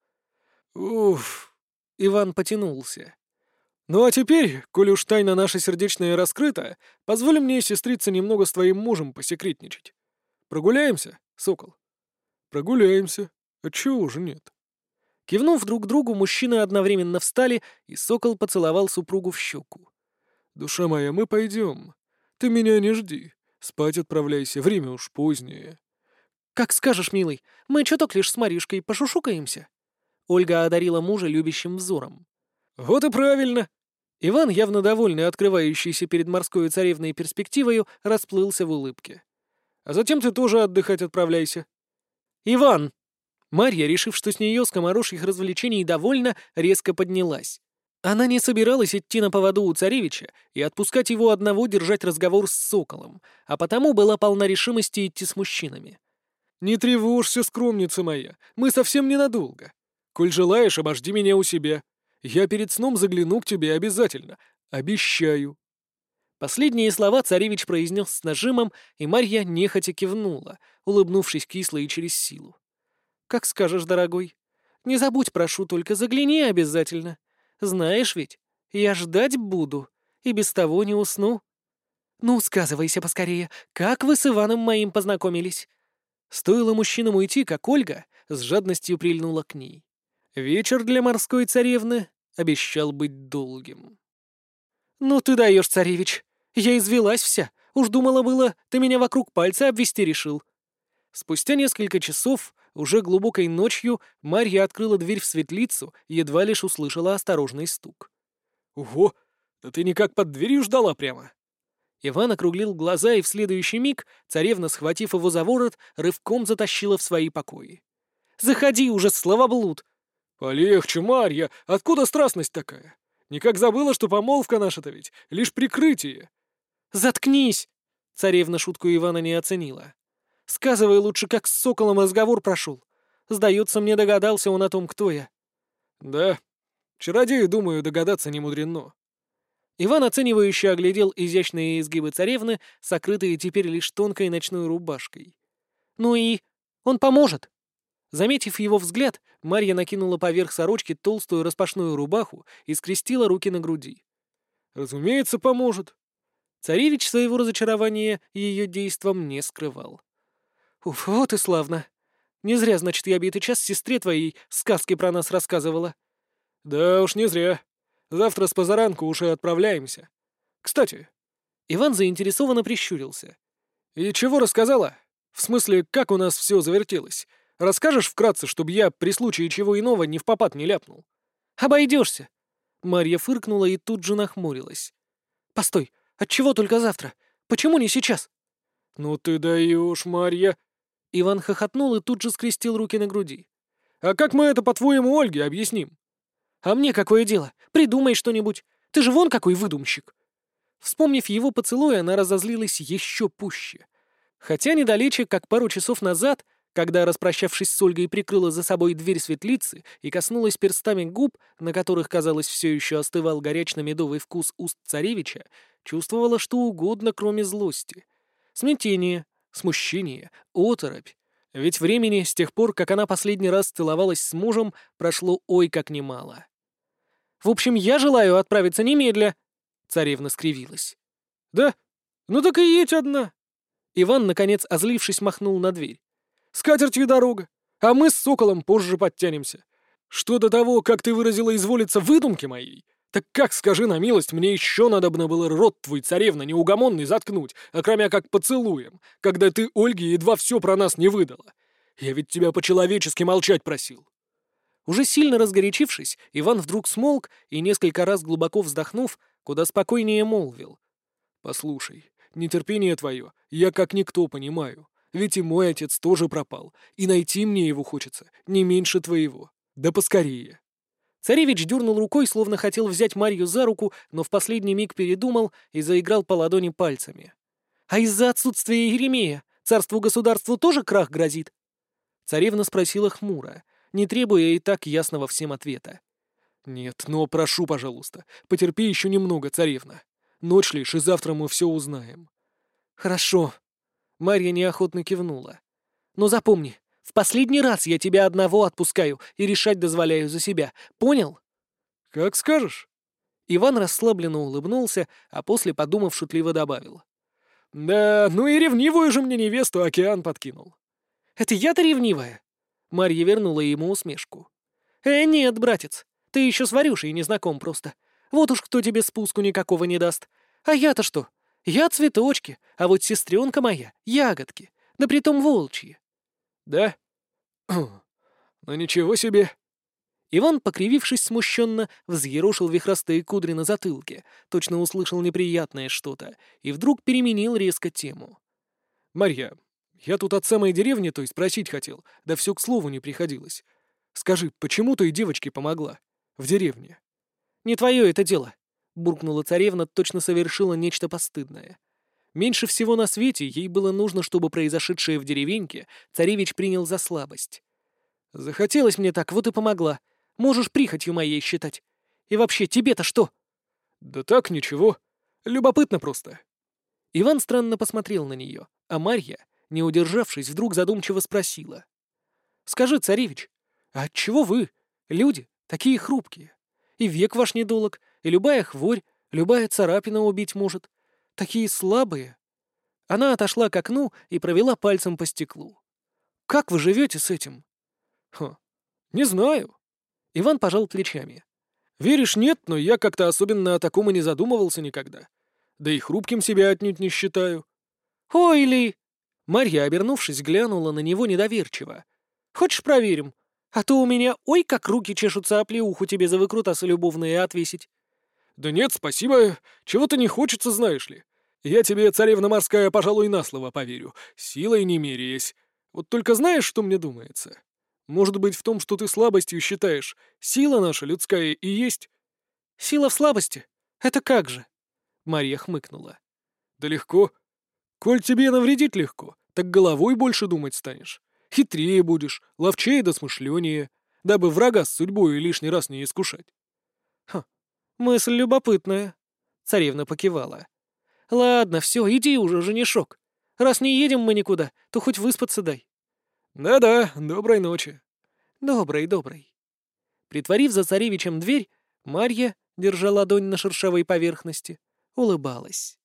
«Уф!» — Иван потянулся. «Ну а теперь, коль уж тайна наша сердечная раскрыта, позволь мне, сестрица, немного с твоим мужем посекретничать. Прогуляемся, сокол?» «Прогуляемся. Отчего же нет?» Кивнув друг другу, мужчины одновременно встали, и сокол поцеловал супругу в щеку. «Душа моя, мы пойдем. Ты меня не жди. Спать отправляйся, время уж позднее». «Как скажешь, милый, мы чуток лишь с Маришкой пошушукаемся». Ольга одарила мужа любящим взором. «Вот и правильно!» Иван, явно довольный открывающейся перед морской царевной перспективою, расплылся в улыбке. «А затем ты тоже отдыхать отправляйся». «Иван!» Марья, решив, что с нее скоморошьих развлечений довольно, резко поднялась. Она не собиралась идти на поводу у царевича и отпускать его одного держать разговор с соколом, а потому была полна решимости идти с мужчинами. «Не тревожься, скромница моя, мы совсем ненадолго. Коль желаешь, обожди меня у себя. Я перед сном загляну к тебе обязательно. Обещаю». Последние слова царевич произнес с нажимом, и Марья нехотя кивнула, улыбнувшись кисло и через силу. «Как скажешь, дорогой. Не забудь, прошу, только загляни обязательно. Знаешь ведь, я ждать буду, и без того не усну». «Ну, сказывайся поскорее, как вы с Иваном моим познакомились?» Стоило мужчинам уйти, как Ольга с жадностью прильнула к ней. Вечер для морской царевны обещал быть долгим. «Ну ты даешь, царевич! Я извелась вся! Уж думала было, ты меня вокруг пальца обвести решил!» Спустя несколько часов, уже глубокой ночью, Марья открыла дверь в светлицу и едва лишь услышала осторожный стук. «Ого! Да ты никак под дверью ждала прямо!» Иван округлил глаза, и в следующий миг царевна, схватив его за ворот, рывком затащила в свои покои. «Заходи уже, словоблуд! «Полегче, Марья! Откуда страстность такая? Никак забыла, что помолвка наша-то ведь лишь прикрытие!» «Заткнись!» — царевна шутку Ивана не оценила. «Сказывай лучше, как с соколом разговор прошел. Сдается мне, догадался он о том, кто я». «Да. Чародею, думаю, догадаться не мудрено». Иван оценивающе оглядел изящные изгибы царевны, сокрытые теперь лишь тонкой ночной рубашкой. «Ну и... он поможет!» Заметив его взгляд, Марья накинула поверх сорочки толстую распашную рубаху и скрестила руки на груди. «Разумеется, поможет». Царевич своего разочарования ее действом не скрывал. «Уф, вот и славно. Не зря, значит, я битый час сестре твоей сказки про нас рассказывала». «Да уж не зря. Завтра с позаранку уже отправляемся. Кстати...» Иван заинтересованно прищурился. «И чего рассказала? В смысле, как у нас все завертелось? Расскажешь вкратце, чтобы я при случае чего иного не в попад не ляпнул?» «Обойдешься!» Марья фыркнула и тут же нахмурилась. «Постой, отчего только завтра? Почему не сейчас?» «Ну ты даешь, Марья!» Иван хохотнул и тут же скрестил руки на груди. «А как мы это, по-твоему, Ольге объясним?» «А мне какое дело? Придумай что-нибудь. Ты же вон какой выдумщик!» Вспомнив его поцелуй, она разозлилась еще пуще. Хотя недалече, как пару часов назад, когда, распрощавшись с Ольгой, прикрыла за собой дверь светлицы и коснулась перстами губ, на которых, казалось, все еще остывал горячно-медовый вкус уст царевича, чувствовала что угодно, кроме злости. Смятение, смущение, оторопь. Ведь времени с тех пор, как она последний раз целовалась с мужем, прошло ой как немало. «В общем, я желаю отправиться немедля!» Царевна скривилась. «Да? Ну так и едь одна!» Иван, наконец, озлившись, махнул на дверь. С катертью дорога, а мы с Соколом позже подтянемся. Что до того, как ты выразила изволиться выдумки моей, Так как, скажи на милость, мне еще надобно было рот твой, царевна, неугомонный, заткнуть, окромя как поцелуем, когда ты Ольге едва все про нас не выдала. Я ведь тебя по-человечески молчать просил. Уже сильно разгорячившись, Иван вдруг смолк и, несколько раз глубоко вздохнув, куда спокойнее молвил. «Послушай, нетерпение твое я как никто понимаю, ведь и мой отец тоже пропал, и найти мне его хочется не меньше твоего. Да поскорее. Царевич дернул рукой, словно хотел взять Марью за руку, но в последний миг передумал и заиграл по ладони пальцами. «А из-за отсутствия Еремея царству-государству тоже крах грозит?» Царевна спросила хмуро, не требуя и так ясного всем ответа. «Нет, но прошу, пожалуйста, потерпи еще немного, царевна. Ночь лишь, и завтра мы все узнаем». «Хорошо». Марья неохотно кивнула. «Но запомни, в последний раз я тебя одного отпускаю и решать дозволяю за себя. Понял?» «Как скажешь». Иван расслабленно улыбнулся, а после, подумав, шутливо добавил. «Да, ну и ревнивую же мне невесту океан подкинул». «Это я-то ревнивая?» Марья вернула ему усмешку. «Э, нет, братец, ты еще с Варюшей не знаком просто. Вот уж кто тебе спуску никакого не даст. А я-то что? Я цветочки, а вот сестренка моя — ягодки, да притом волчьи. «Да? *clears throat* Ну ничего себе!» Иван, покривившись смущенно, взъерошил вихрастые кудри на затылке, точно услышал неприятное что-то, и вдруг переменил резко тему. «Марья, я тут от самой деревни то есть спросить хотел, да все к слову не приходилось. Скажи, почему ты девочке помогла? В деревне?» «Не твое это дело», — буркнула царевна, точно совершила нечто постыдное. Меньше всего на свете ей было нужно, чтобы произошедшее в деревеньке царевич принял за слабость. Захотелось мне так, вот и помогла. Можешь прихотью моей считать. И вообще, тебе-то что? Да так, ничего. Любопытно просто. Иван странно посмотрел на нее, а Марья, не удержавшись, вдруг задумчиво спросила. «Скажи, царевич, а отчего вы, люди, такие хрупкие? И век ваш недолог, и любая хворь, любая царапина убить может. Такие слабые. Она отошла к окну и провела пальцем по стеклу. Как вы живете с этим? Хм, не знаю. Иван пожал плечами. Веришь, нет, но я как-то особенно о таком и не задумывался никогда. Да и хрупким себя отнюдь не считаю. Ой ли! Марья, обернувшись, глянула на него недоверчиво. Хочешь, проверим? А то у меня ой, как руки чешутся оплеуху тебе за выкрутасы любовные отвесить. «Да нет, спасибо. Чего-то не хочется, знаешь ли. Я тебе, царевна морская, пожалуй, на слово поверю, силой не меряясь. Вот только знаешь, что мне думается? Может быть, в том, что ты слабостью считаешь, сила наша людская и есть?» «Сила в слабости? Это как же?» Марья хмыкнула. «Да легко. Коль тебе навредить легко, так головой больше думать станешь. Хитрее будешь, ловчее да смышленее, дабы врага с судьбой лишний раз не искушать. «Мысль любопытная», — царевна покивала. «Ладно, все, иди уже, женишок. Раз не едем мы никуда, то хоть выспаться дай». «Да-да, доброй ночи». «Доброй, доброй». Притворив за царевичем дверь, Марья, держа ладонь на шершавой поверхности, улыбалась.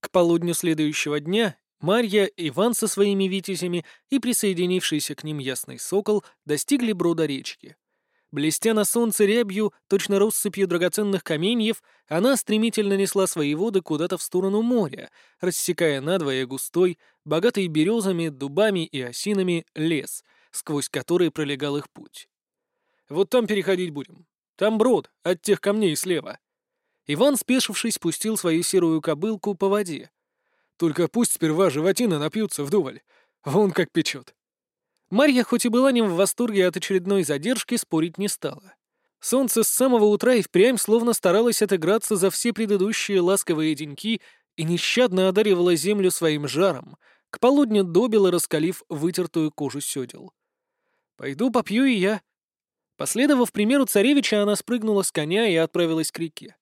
К полудню следующего дня Марья, Иван со своими витязями и присоединившийся к ним ясный сокол достигли брода речки. Блестя на солнце рябью, точно россыпью драгоценных каменьев, она стремительно несла свои воды куда-то в сторону моря, рассекая надвое густой, богатый березами, дубами и осинами лес, сквозь который пролегал их путь. «Вот там переходить будем. Там брод, от тех камней слева». Иван, спешившись, спустил свою серую кобылку по воде. «Только пусть сперва животина напьются вдоволь. Вон как печет». Марья, хоть и была не в восторге от очередной задержки, спорить не стала. Солнце с самого утра и впрямь словно старалось отыграться за все предыдущие ласковые деньки и нещадно одаривало землю своим жаром, к полудню добило, раскалив вытертую кожу сёдел. «Пойду попью и я». Последовав примеру царевича, она спрыгнула с коня и отправилась к реке.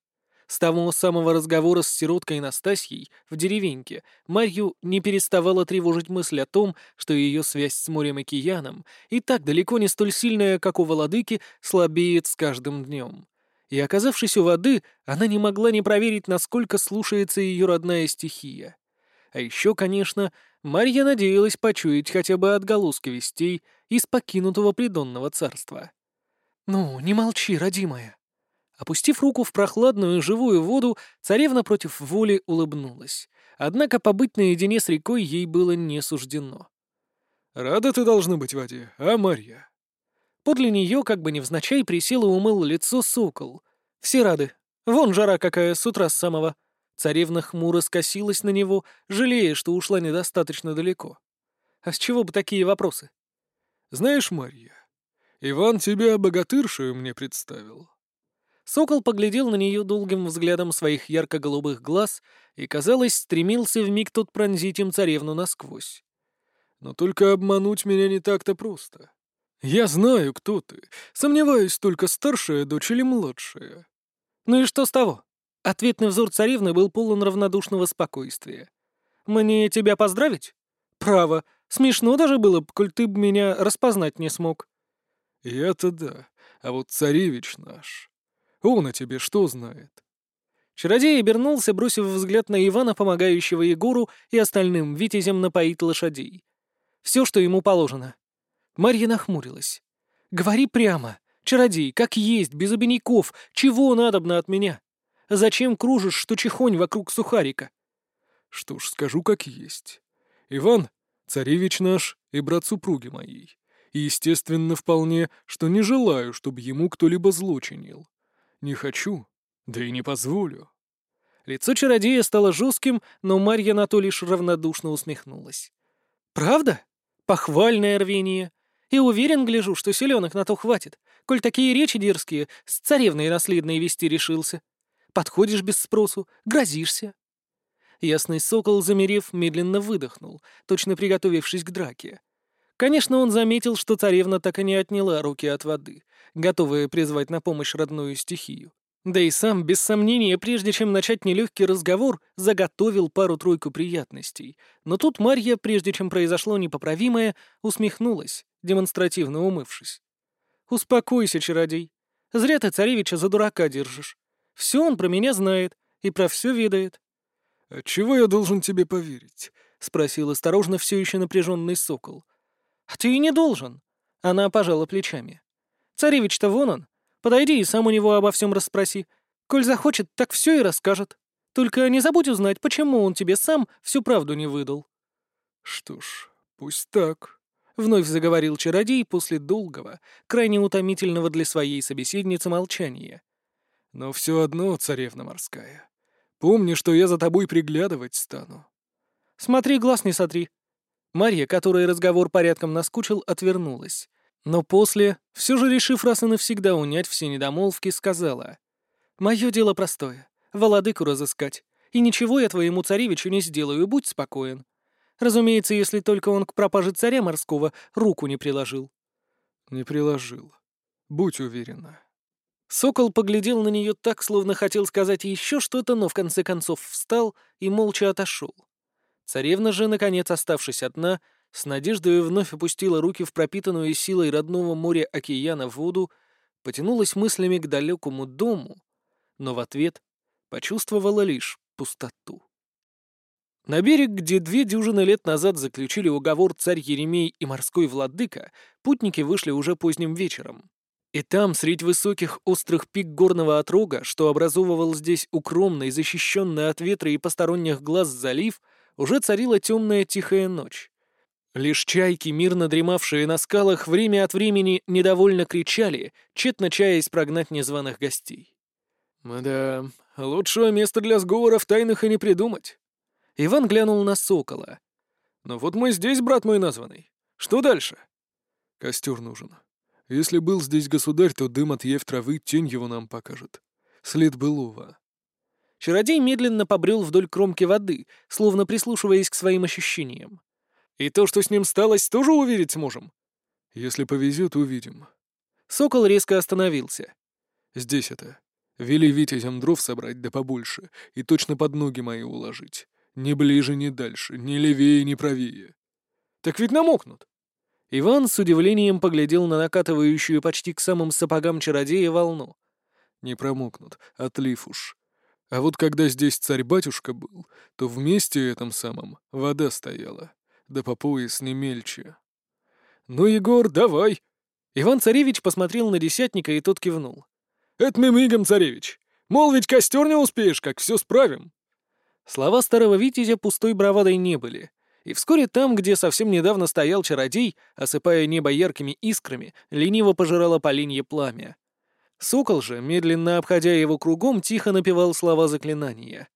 С того самого разговора с сироткой Настасьей в деревеньке Марью не переставала тревожить мысль о том, что ее связь с морем и кияном, и так далеко не столь сильная, как у Володыки, слабеет с каждым днем. И, оказавшись у воды, она не могла не проверить, насколько слушается ее родная стихия. А еще, конечно, Марья надеялась почуять хотя бы отголоски вестей из покинутого придонного царства. «Ну, не молчи, родимая», Опустив руку в прохладную живую воду, царевна против воли улыбнулась. Однако побыть наедине с рекой ей было не суждено. «Рада ты должна быть воде, а, Марья?» Подле нее, как бы невзначай, присел и умыл лицо сокол. Все рады. Вон жара какая с утра с самого. Царевна хмуро скосилась на него, жалея, что ушла недостаточно далеко. А с чего бы такие вопросы? «Знаешь, Марья, Иван тебя богатыршую мне представил». Сокол поглядел на нее долгим взглядом своих ярко-голубых глаз и, казалось, стремился вмиг тот пронзить им царевну насквозь. «Но только обмануть меня не так-то просто. Я знаю, кто ты. Сомневаюсь, только старшая дочь или младшая». «Ну и что с того?» Ответный взор царевны был полон равнодушного спокойствия. «Мне тебя поздравить? Право, смешно даже было бы, коль ты б меня распознать не смог». «Я-то да, а вот царевич наш...» Он о тебе что знает?» Чародей обернулся, бросив взгляд на Ивана, помогающего Егору и остальным витязям напоить лошадей. Все, что ему положено. Марья нахмурилась. «Говори прямо, чародей, как есть, без обиняков, чего надобно от меня? Зачем кружишь, что чехонь вокруг сухарика?» «Что ж, скажу как есть. Иван, царевич наш и брат супруги моей. И, естественно, вполне, что не желаю, чтобы ему кто-либо злочинил. Не хочу, да и не позволю. Лицо чародея стало жестким, но Марья на то лишь равнодушно усмехнулась. «Правда? Похвальное рвение. И уверен, гляжу, что селенок на то хватит, коль такие речи дерзкие с царевной наследной вести решился. Подходишь без спросу, грозишься». Ясный сокол, замерев, медленно выдохнул, точно приготовившись к драке. Конечно, он заметил, что царевна так и не отняла руки от воды, готовая призвать на помощь родную стихию. Да и сам, без сомнения, прежде чем начать нелегкий разговор, заготовил пару-тройку приятностей. Но тут Марья, прежде чем произошло непоправимое, усмехнулась, демонстративно умывшись. «Успокойся, чародей. Зря ты царевича за дурака держишь. Все он про меня знает и про все ведает». «А чего я должен тебе поверить?» — спросил осторожно все еще напряженный сокол. «А ты и не должен». Она пожала плечами. «Царевич-то вон он. Подойди и сам у него обо всем расспроси. Коль захочет, так все и расскажет. Только не забудь узнать, почему он тебе сам всю правду не выдал». «Что ж, пусть так», — вновь заговорил чародей после долгого, крайне утомительного для своей собеседницы молчания. «Но все одно, царевна морская, помни, что я за тобой приглядывать стану». «Смотри, глаз не сотри», Марья, которой разговор порядком наскучил, отвернулась. Но после, все же решив раз и навсегда унять все недомолвки, сказала. «Мое дело простое — Володыку разыскать. И ничего я твоему царевичу не сделаю, будь спокоен. Разумеется, если только он к пропаже царя морского руку не приложил». «Не приложил. Будь уверена». Сокол поглядел на нее так, словно хотел сказать еще что-то, но в конце концов встал и молча отошел. Царевна же, наконец оставшись одна, с надеждой вновь опустила руки в пропитанную силой родного моря океана воду, потянулась мыслями к далекому дому, но в ответ почувствовала лишь пустоту. На берег, где две дюжины лет назад заключили уговор царь Еремей и морской владыка, путники вышли уже поздним вечером. И там, среди высоких острых пик горного отрога, что образовывал здесь укромный, защищенный от ветра и посторонних глаз залив, уже царила темная тихая ночь. Лишь чайки, мирно дремавшие на скалах, время от времени недовольно кричали, тщетно чаясь прогнать незваных гостей. «Да, лучшего места для сговоров тайных и не придумать». Иван глянул на сокола. «Ну вот мы здесь, брат мой названный. Что дальше?» «Костер нужен. Если был здесь государь, то дым от ев тень его нам покажет. След былого. Чародей медленно побрел вдоль кромки воды, словно прислушиваясь к своим ощущениям. «И то, что с ним сталось, тоже увидеть сможем?» «Если повезет, увидим». Сокол резко остановился. «Здесь это. Вели витязям дров собрать, да побольше, и точно под ноги мои уложить. Ни ближе, ни дальше, ни левее, ни правее». «Так ведь намокнут». Иван с удивлением поглядел на накатывающую почти к самым сапогам чародея волну. «Не промокнут, отлив уж. А вот когда здесь царь-батюшка был, то вместе этом самом вода стояла, да по пояс не мельче. «Ну, Егор, давай!» Иван-царевич посмотрел на десятника, и тот кивнул. Это мы мигом, царевич. Мол, ведь костер не успеешь, как все справим». Слова старого витязя пустой бравадой не были. И вскоре там, где совсем недавно стоял чародей, осыпая небо яркими искрами, лениво пожирало полинье пламя. Сокол же, медленно обходя его кругом, тихо напевал слова заклинания.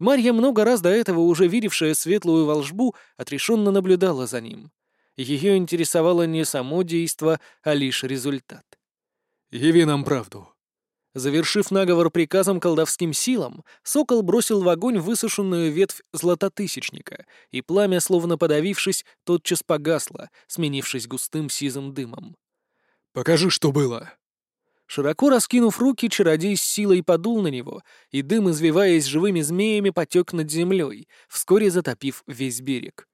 Марья, много раз до этого уже видевшая светлую волжбу, отрешенно наблюдала за ним. Ее интересовало не само действо, а лишь результат. «Яви нам правду», Завершив наговор приказом колдовским силам, сокол бросил в огонь высушенную ветвь златотысячника, и пламя, словно подавившись, тотчас погасло, сменившись густым сизым дымом. «Покажи, что было!» Широко раскинув руки, чародей с силой подул на него, и дым, извиваясь живыми змеями, потек над землей, вскоре затопив весь берег.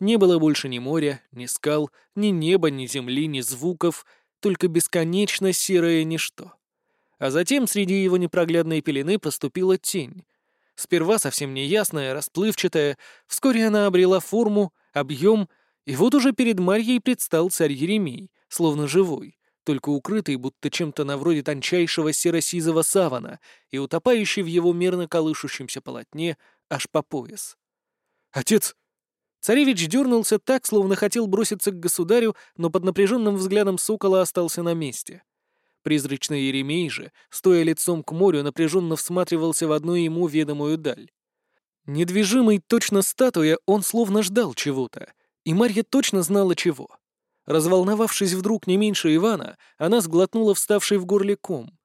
Не было больше ни моря, ни скал, ни неба, ни земли, ни звуков, только бесконечно серое ничто. А затем среди его непроглядной пелены поступила тень. Сперва совсем неясная, расплывчатая, вскоре она обрела форму, объем, и вот уже перед Марьей предстал царь Еремей, словно живой, только укрытый будто чем-то на вроде тончайшего серо-сизого савана и утопающий в его мерно колышущемся полотне аж по пояс. «Отец!» Царевич дернулся так, словно хотел броситься к государю, но под напряженным взглядом сокола остался на месте. Призрачный Еремей же, стоя лицом к морю, напряженно всматривался в одну ему ведомую даль. Недвижимый точно статуя, он словно ждал чего-то, и Марья точно знала чего. Разволновавшись вдруг не меньше Ивана, она сглотнула вставший в горле ком.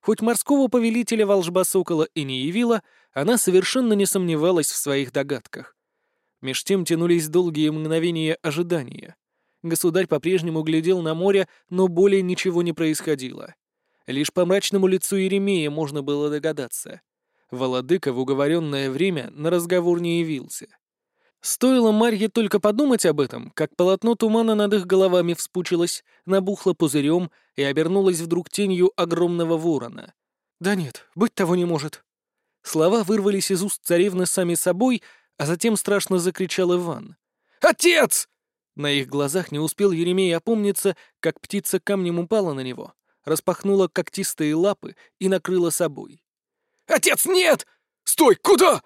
Хоть морского повелителя волжба Сокола и не явила, она совершенно не сомневалась в своих догадках. Меж тем тянулись долгие мгновения ожидания. Государь по-прежнему глядел на море, но более ничего не происходило. Лишь по мрачному лицу Еремея можно было догадаться. Володыка в уговоренное время на разговор не явился. Стоило Марье только подумать об этом, как полотно тумана над их головами вспучилось, набухло пузырем и обернулось вдруг тенью огромного ворона. «Да нет, быть того не может». Слова вырвались из уст царевны сами собой, а затем страшно закричал Иван. «Отец!» На их глазах не успел Еремей опомниться, как птица камнем упала на него, распахнула когтистые лапы и накрыла собой. «Отец, нет! Стой, куда?»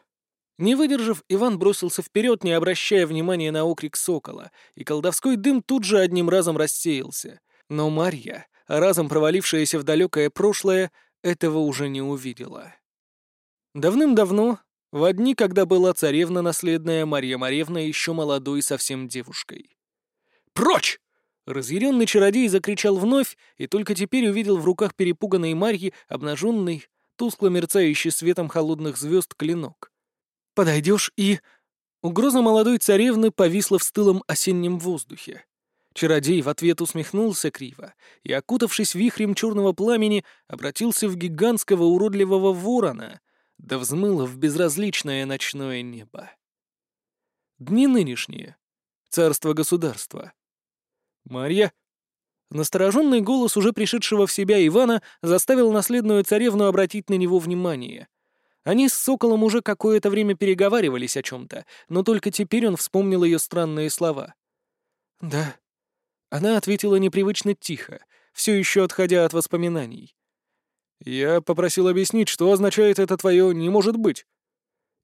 Не выдержав, Иван бросился вперед, не обращая внимания на окрик сокола, и колдовской дым тут же одним разом рассеялся. Но Марья, разом провалившаяся в далекое прошлое, этого уже не увидела. Давным-давно, в дни, когда была царевна наследная Марья Маревна еще молодой совсем девушкой. Прочь!» Разъяренный чародей закричал вновь, и только теперь увидел в руках перепуганной Марьи обнаженный, тускло мерцающий светом холодных звезд клинок. «Подойдешь и...» Угроза молодой царевны повисла в стылом осеннем воздухе. Чародей в ответ усмехнулся криво и, окутавшись вихрем черного пламени, обратился в гигантского уродливого ворона, да взмыло в безразличное ночное небо. Дни нынешние. Царство-государство. «Марья?» Настороженный голос уже пришедшего в себя Ивана заставил наследную царевну обратить на него внимание. Они с Соколом уже какое-то время переговаривались о чем-то, но только теперь он вспомнил ее странные слова. «Да». Она ответила непривычно тихо, все еще отходя от воспоминаний. «Я попросил объяснить, что означает это твое «не может быть».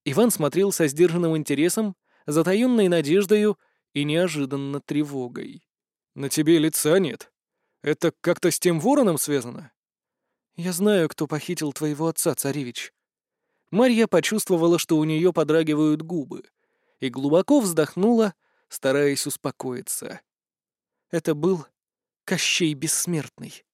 Иван смотрел со сдержанным интересом, затаенной надеждою и неожиданно тревогой. На тебе лица нет. Это как-то с тем вороном связано? Я знаю, кто похитил твоего отца, царевич. Марья почувствовала, что у нее подрагивают губы, и глубоко вздохнула, стараясь успокоиться. Это был Кощей Бессмертный.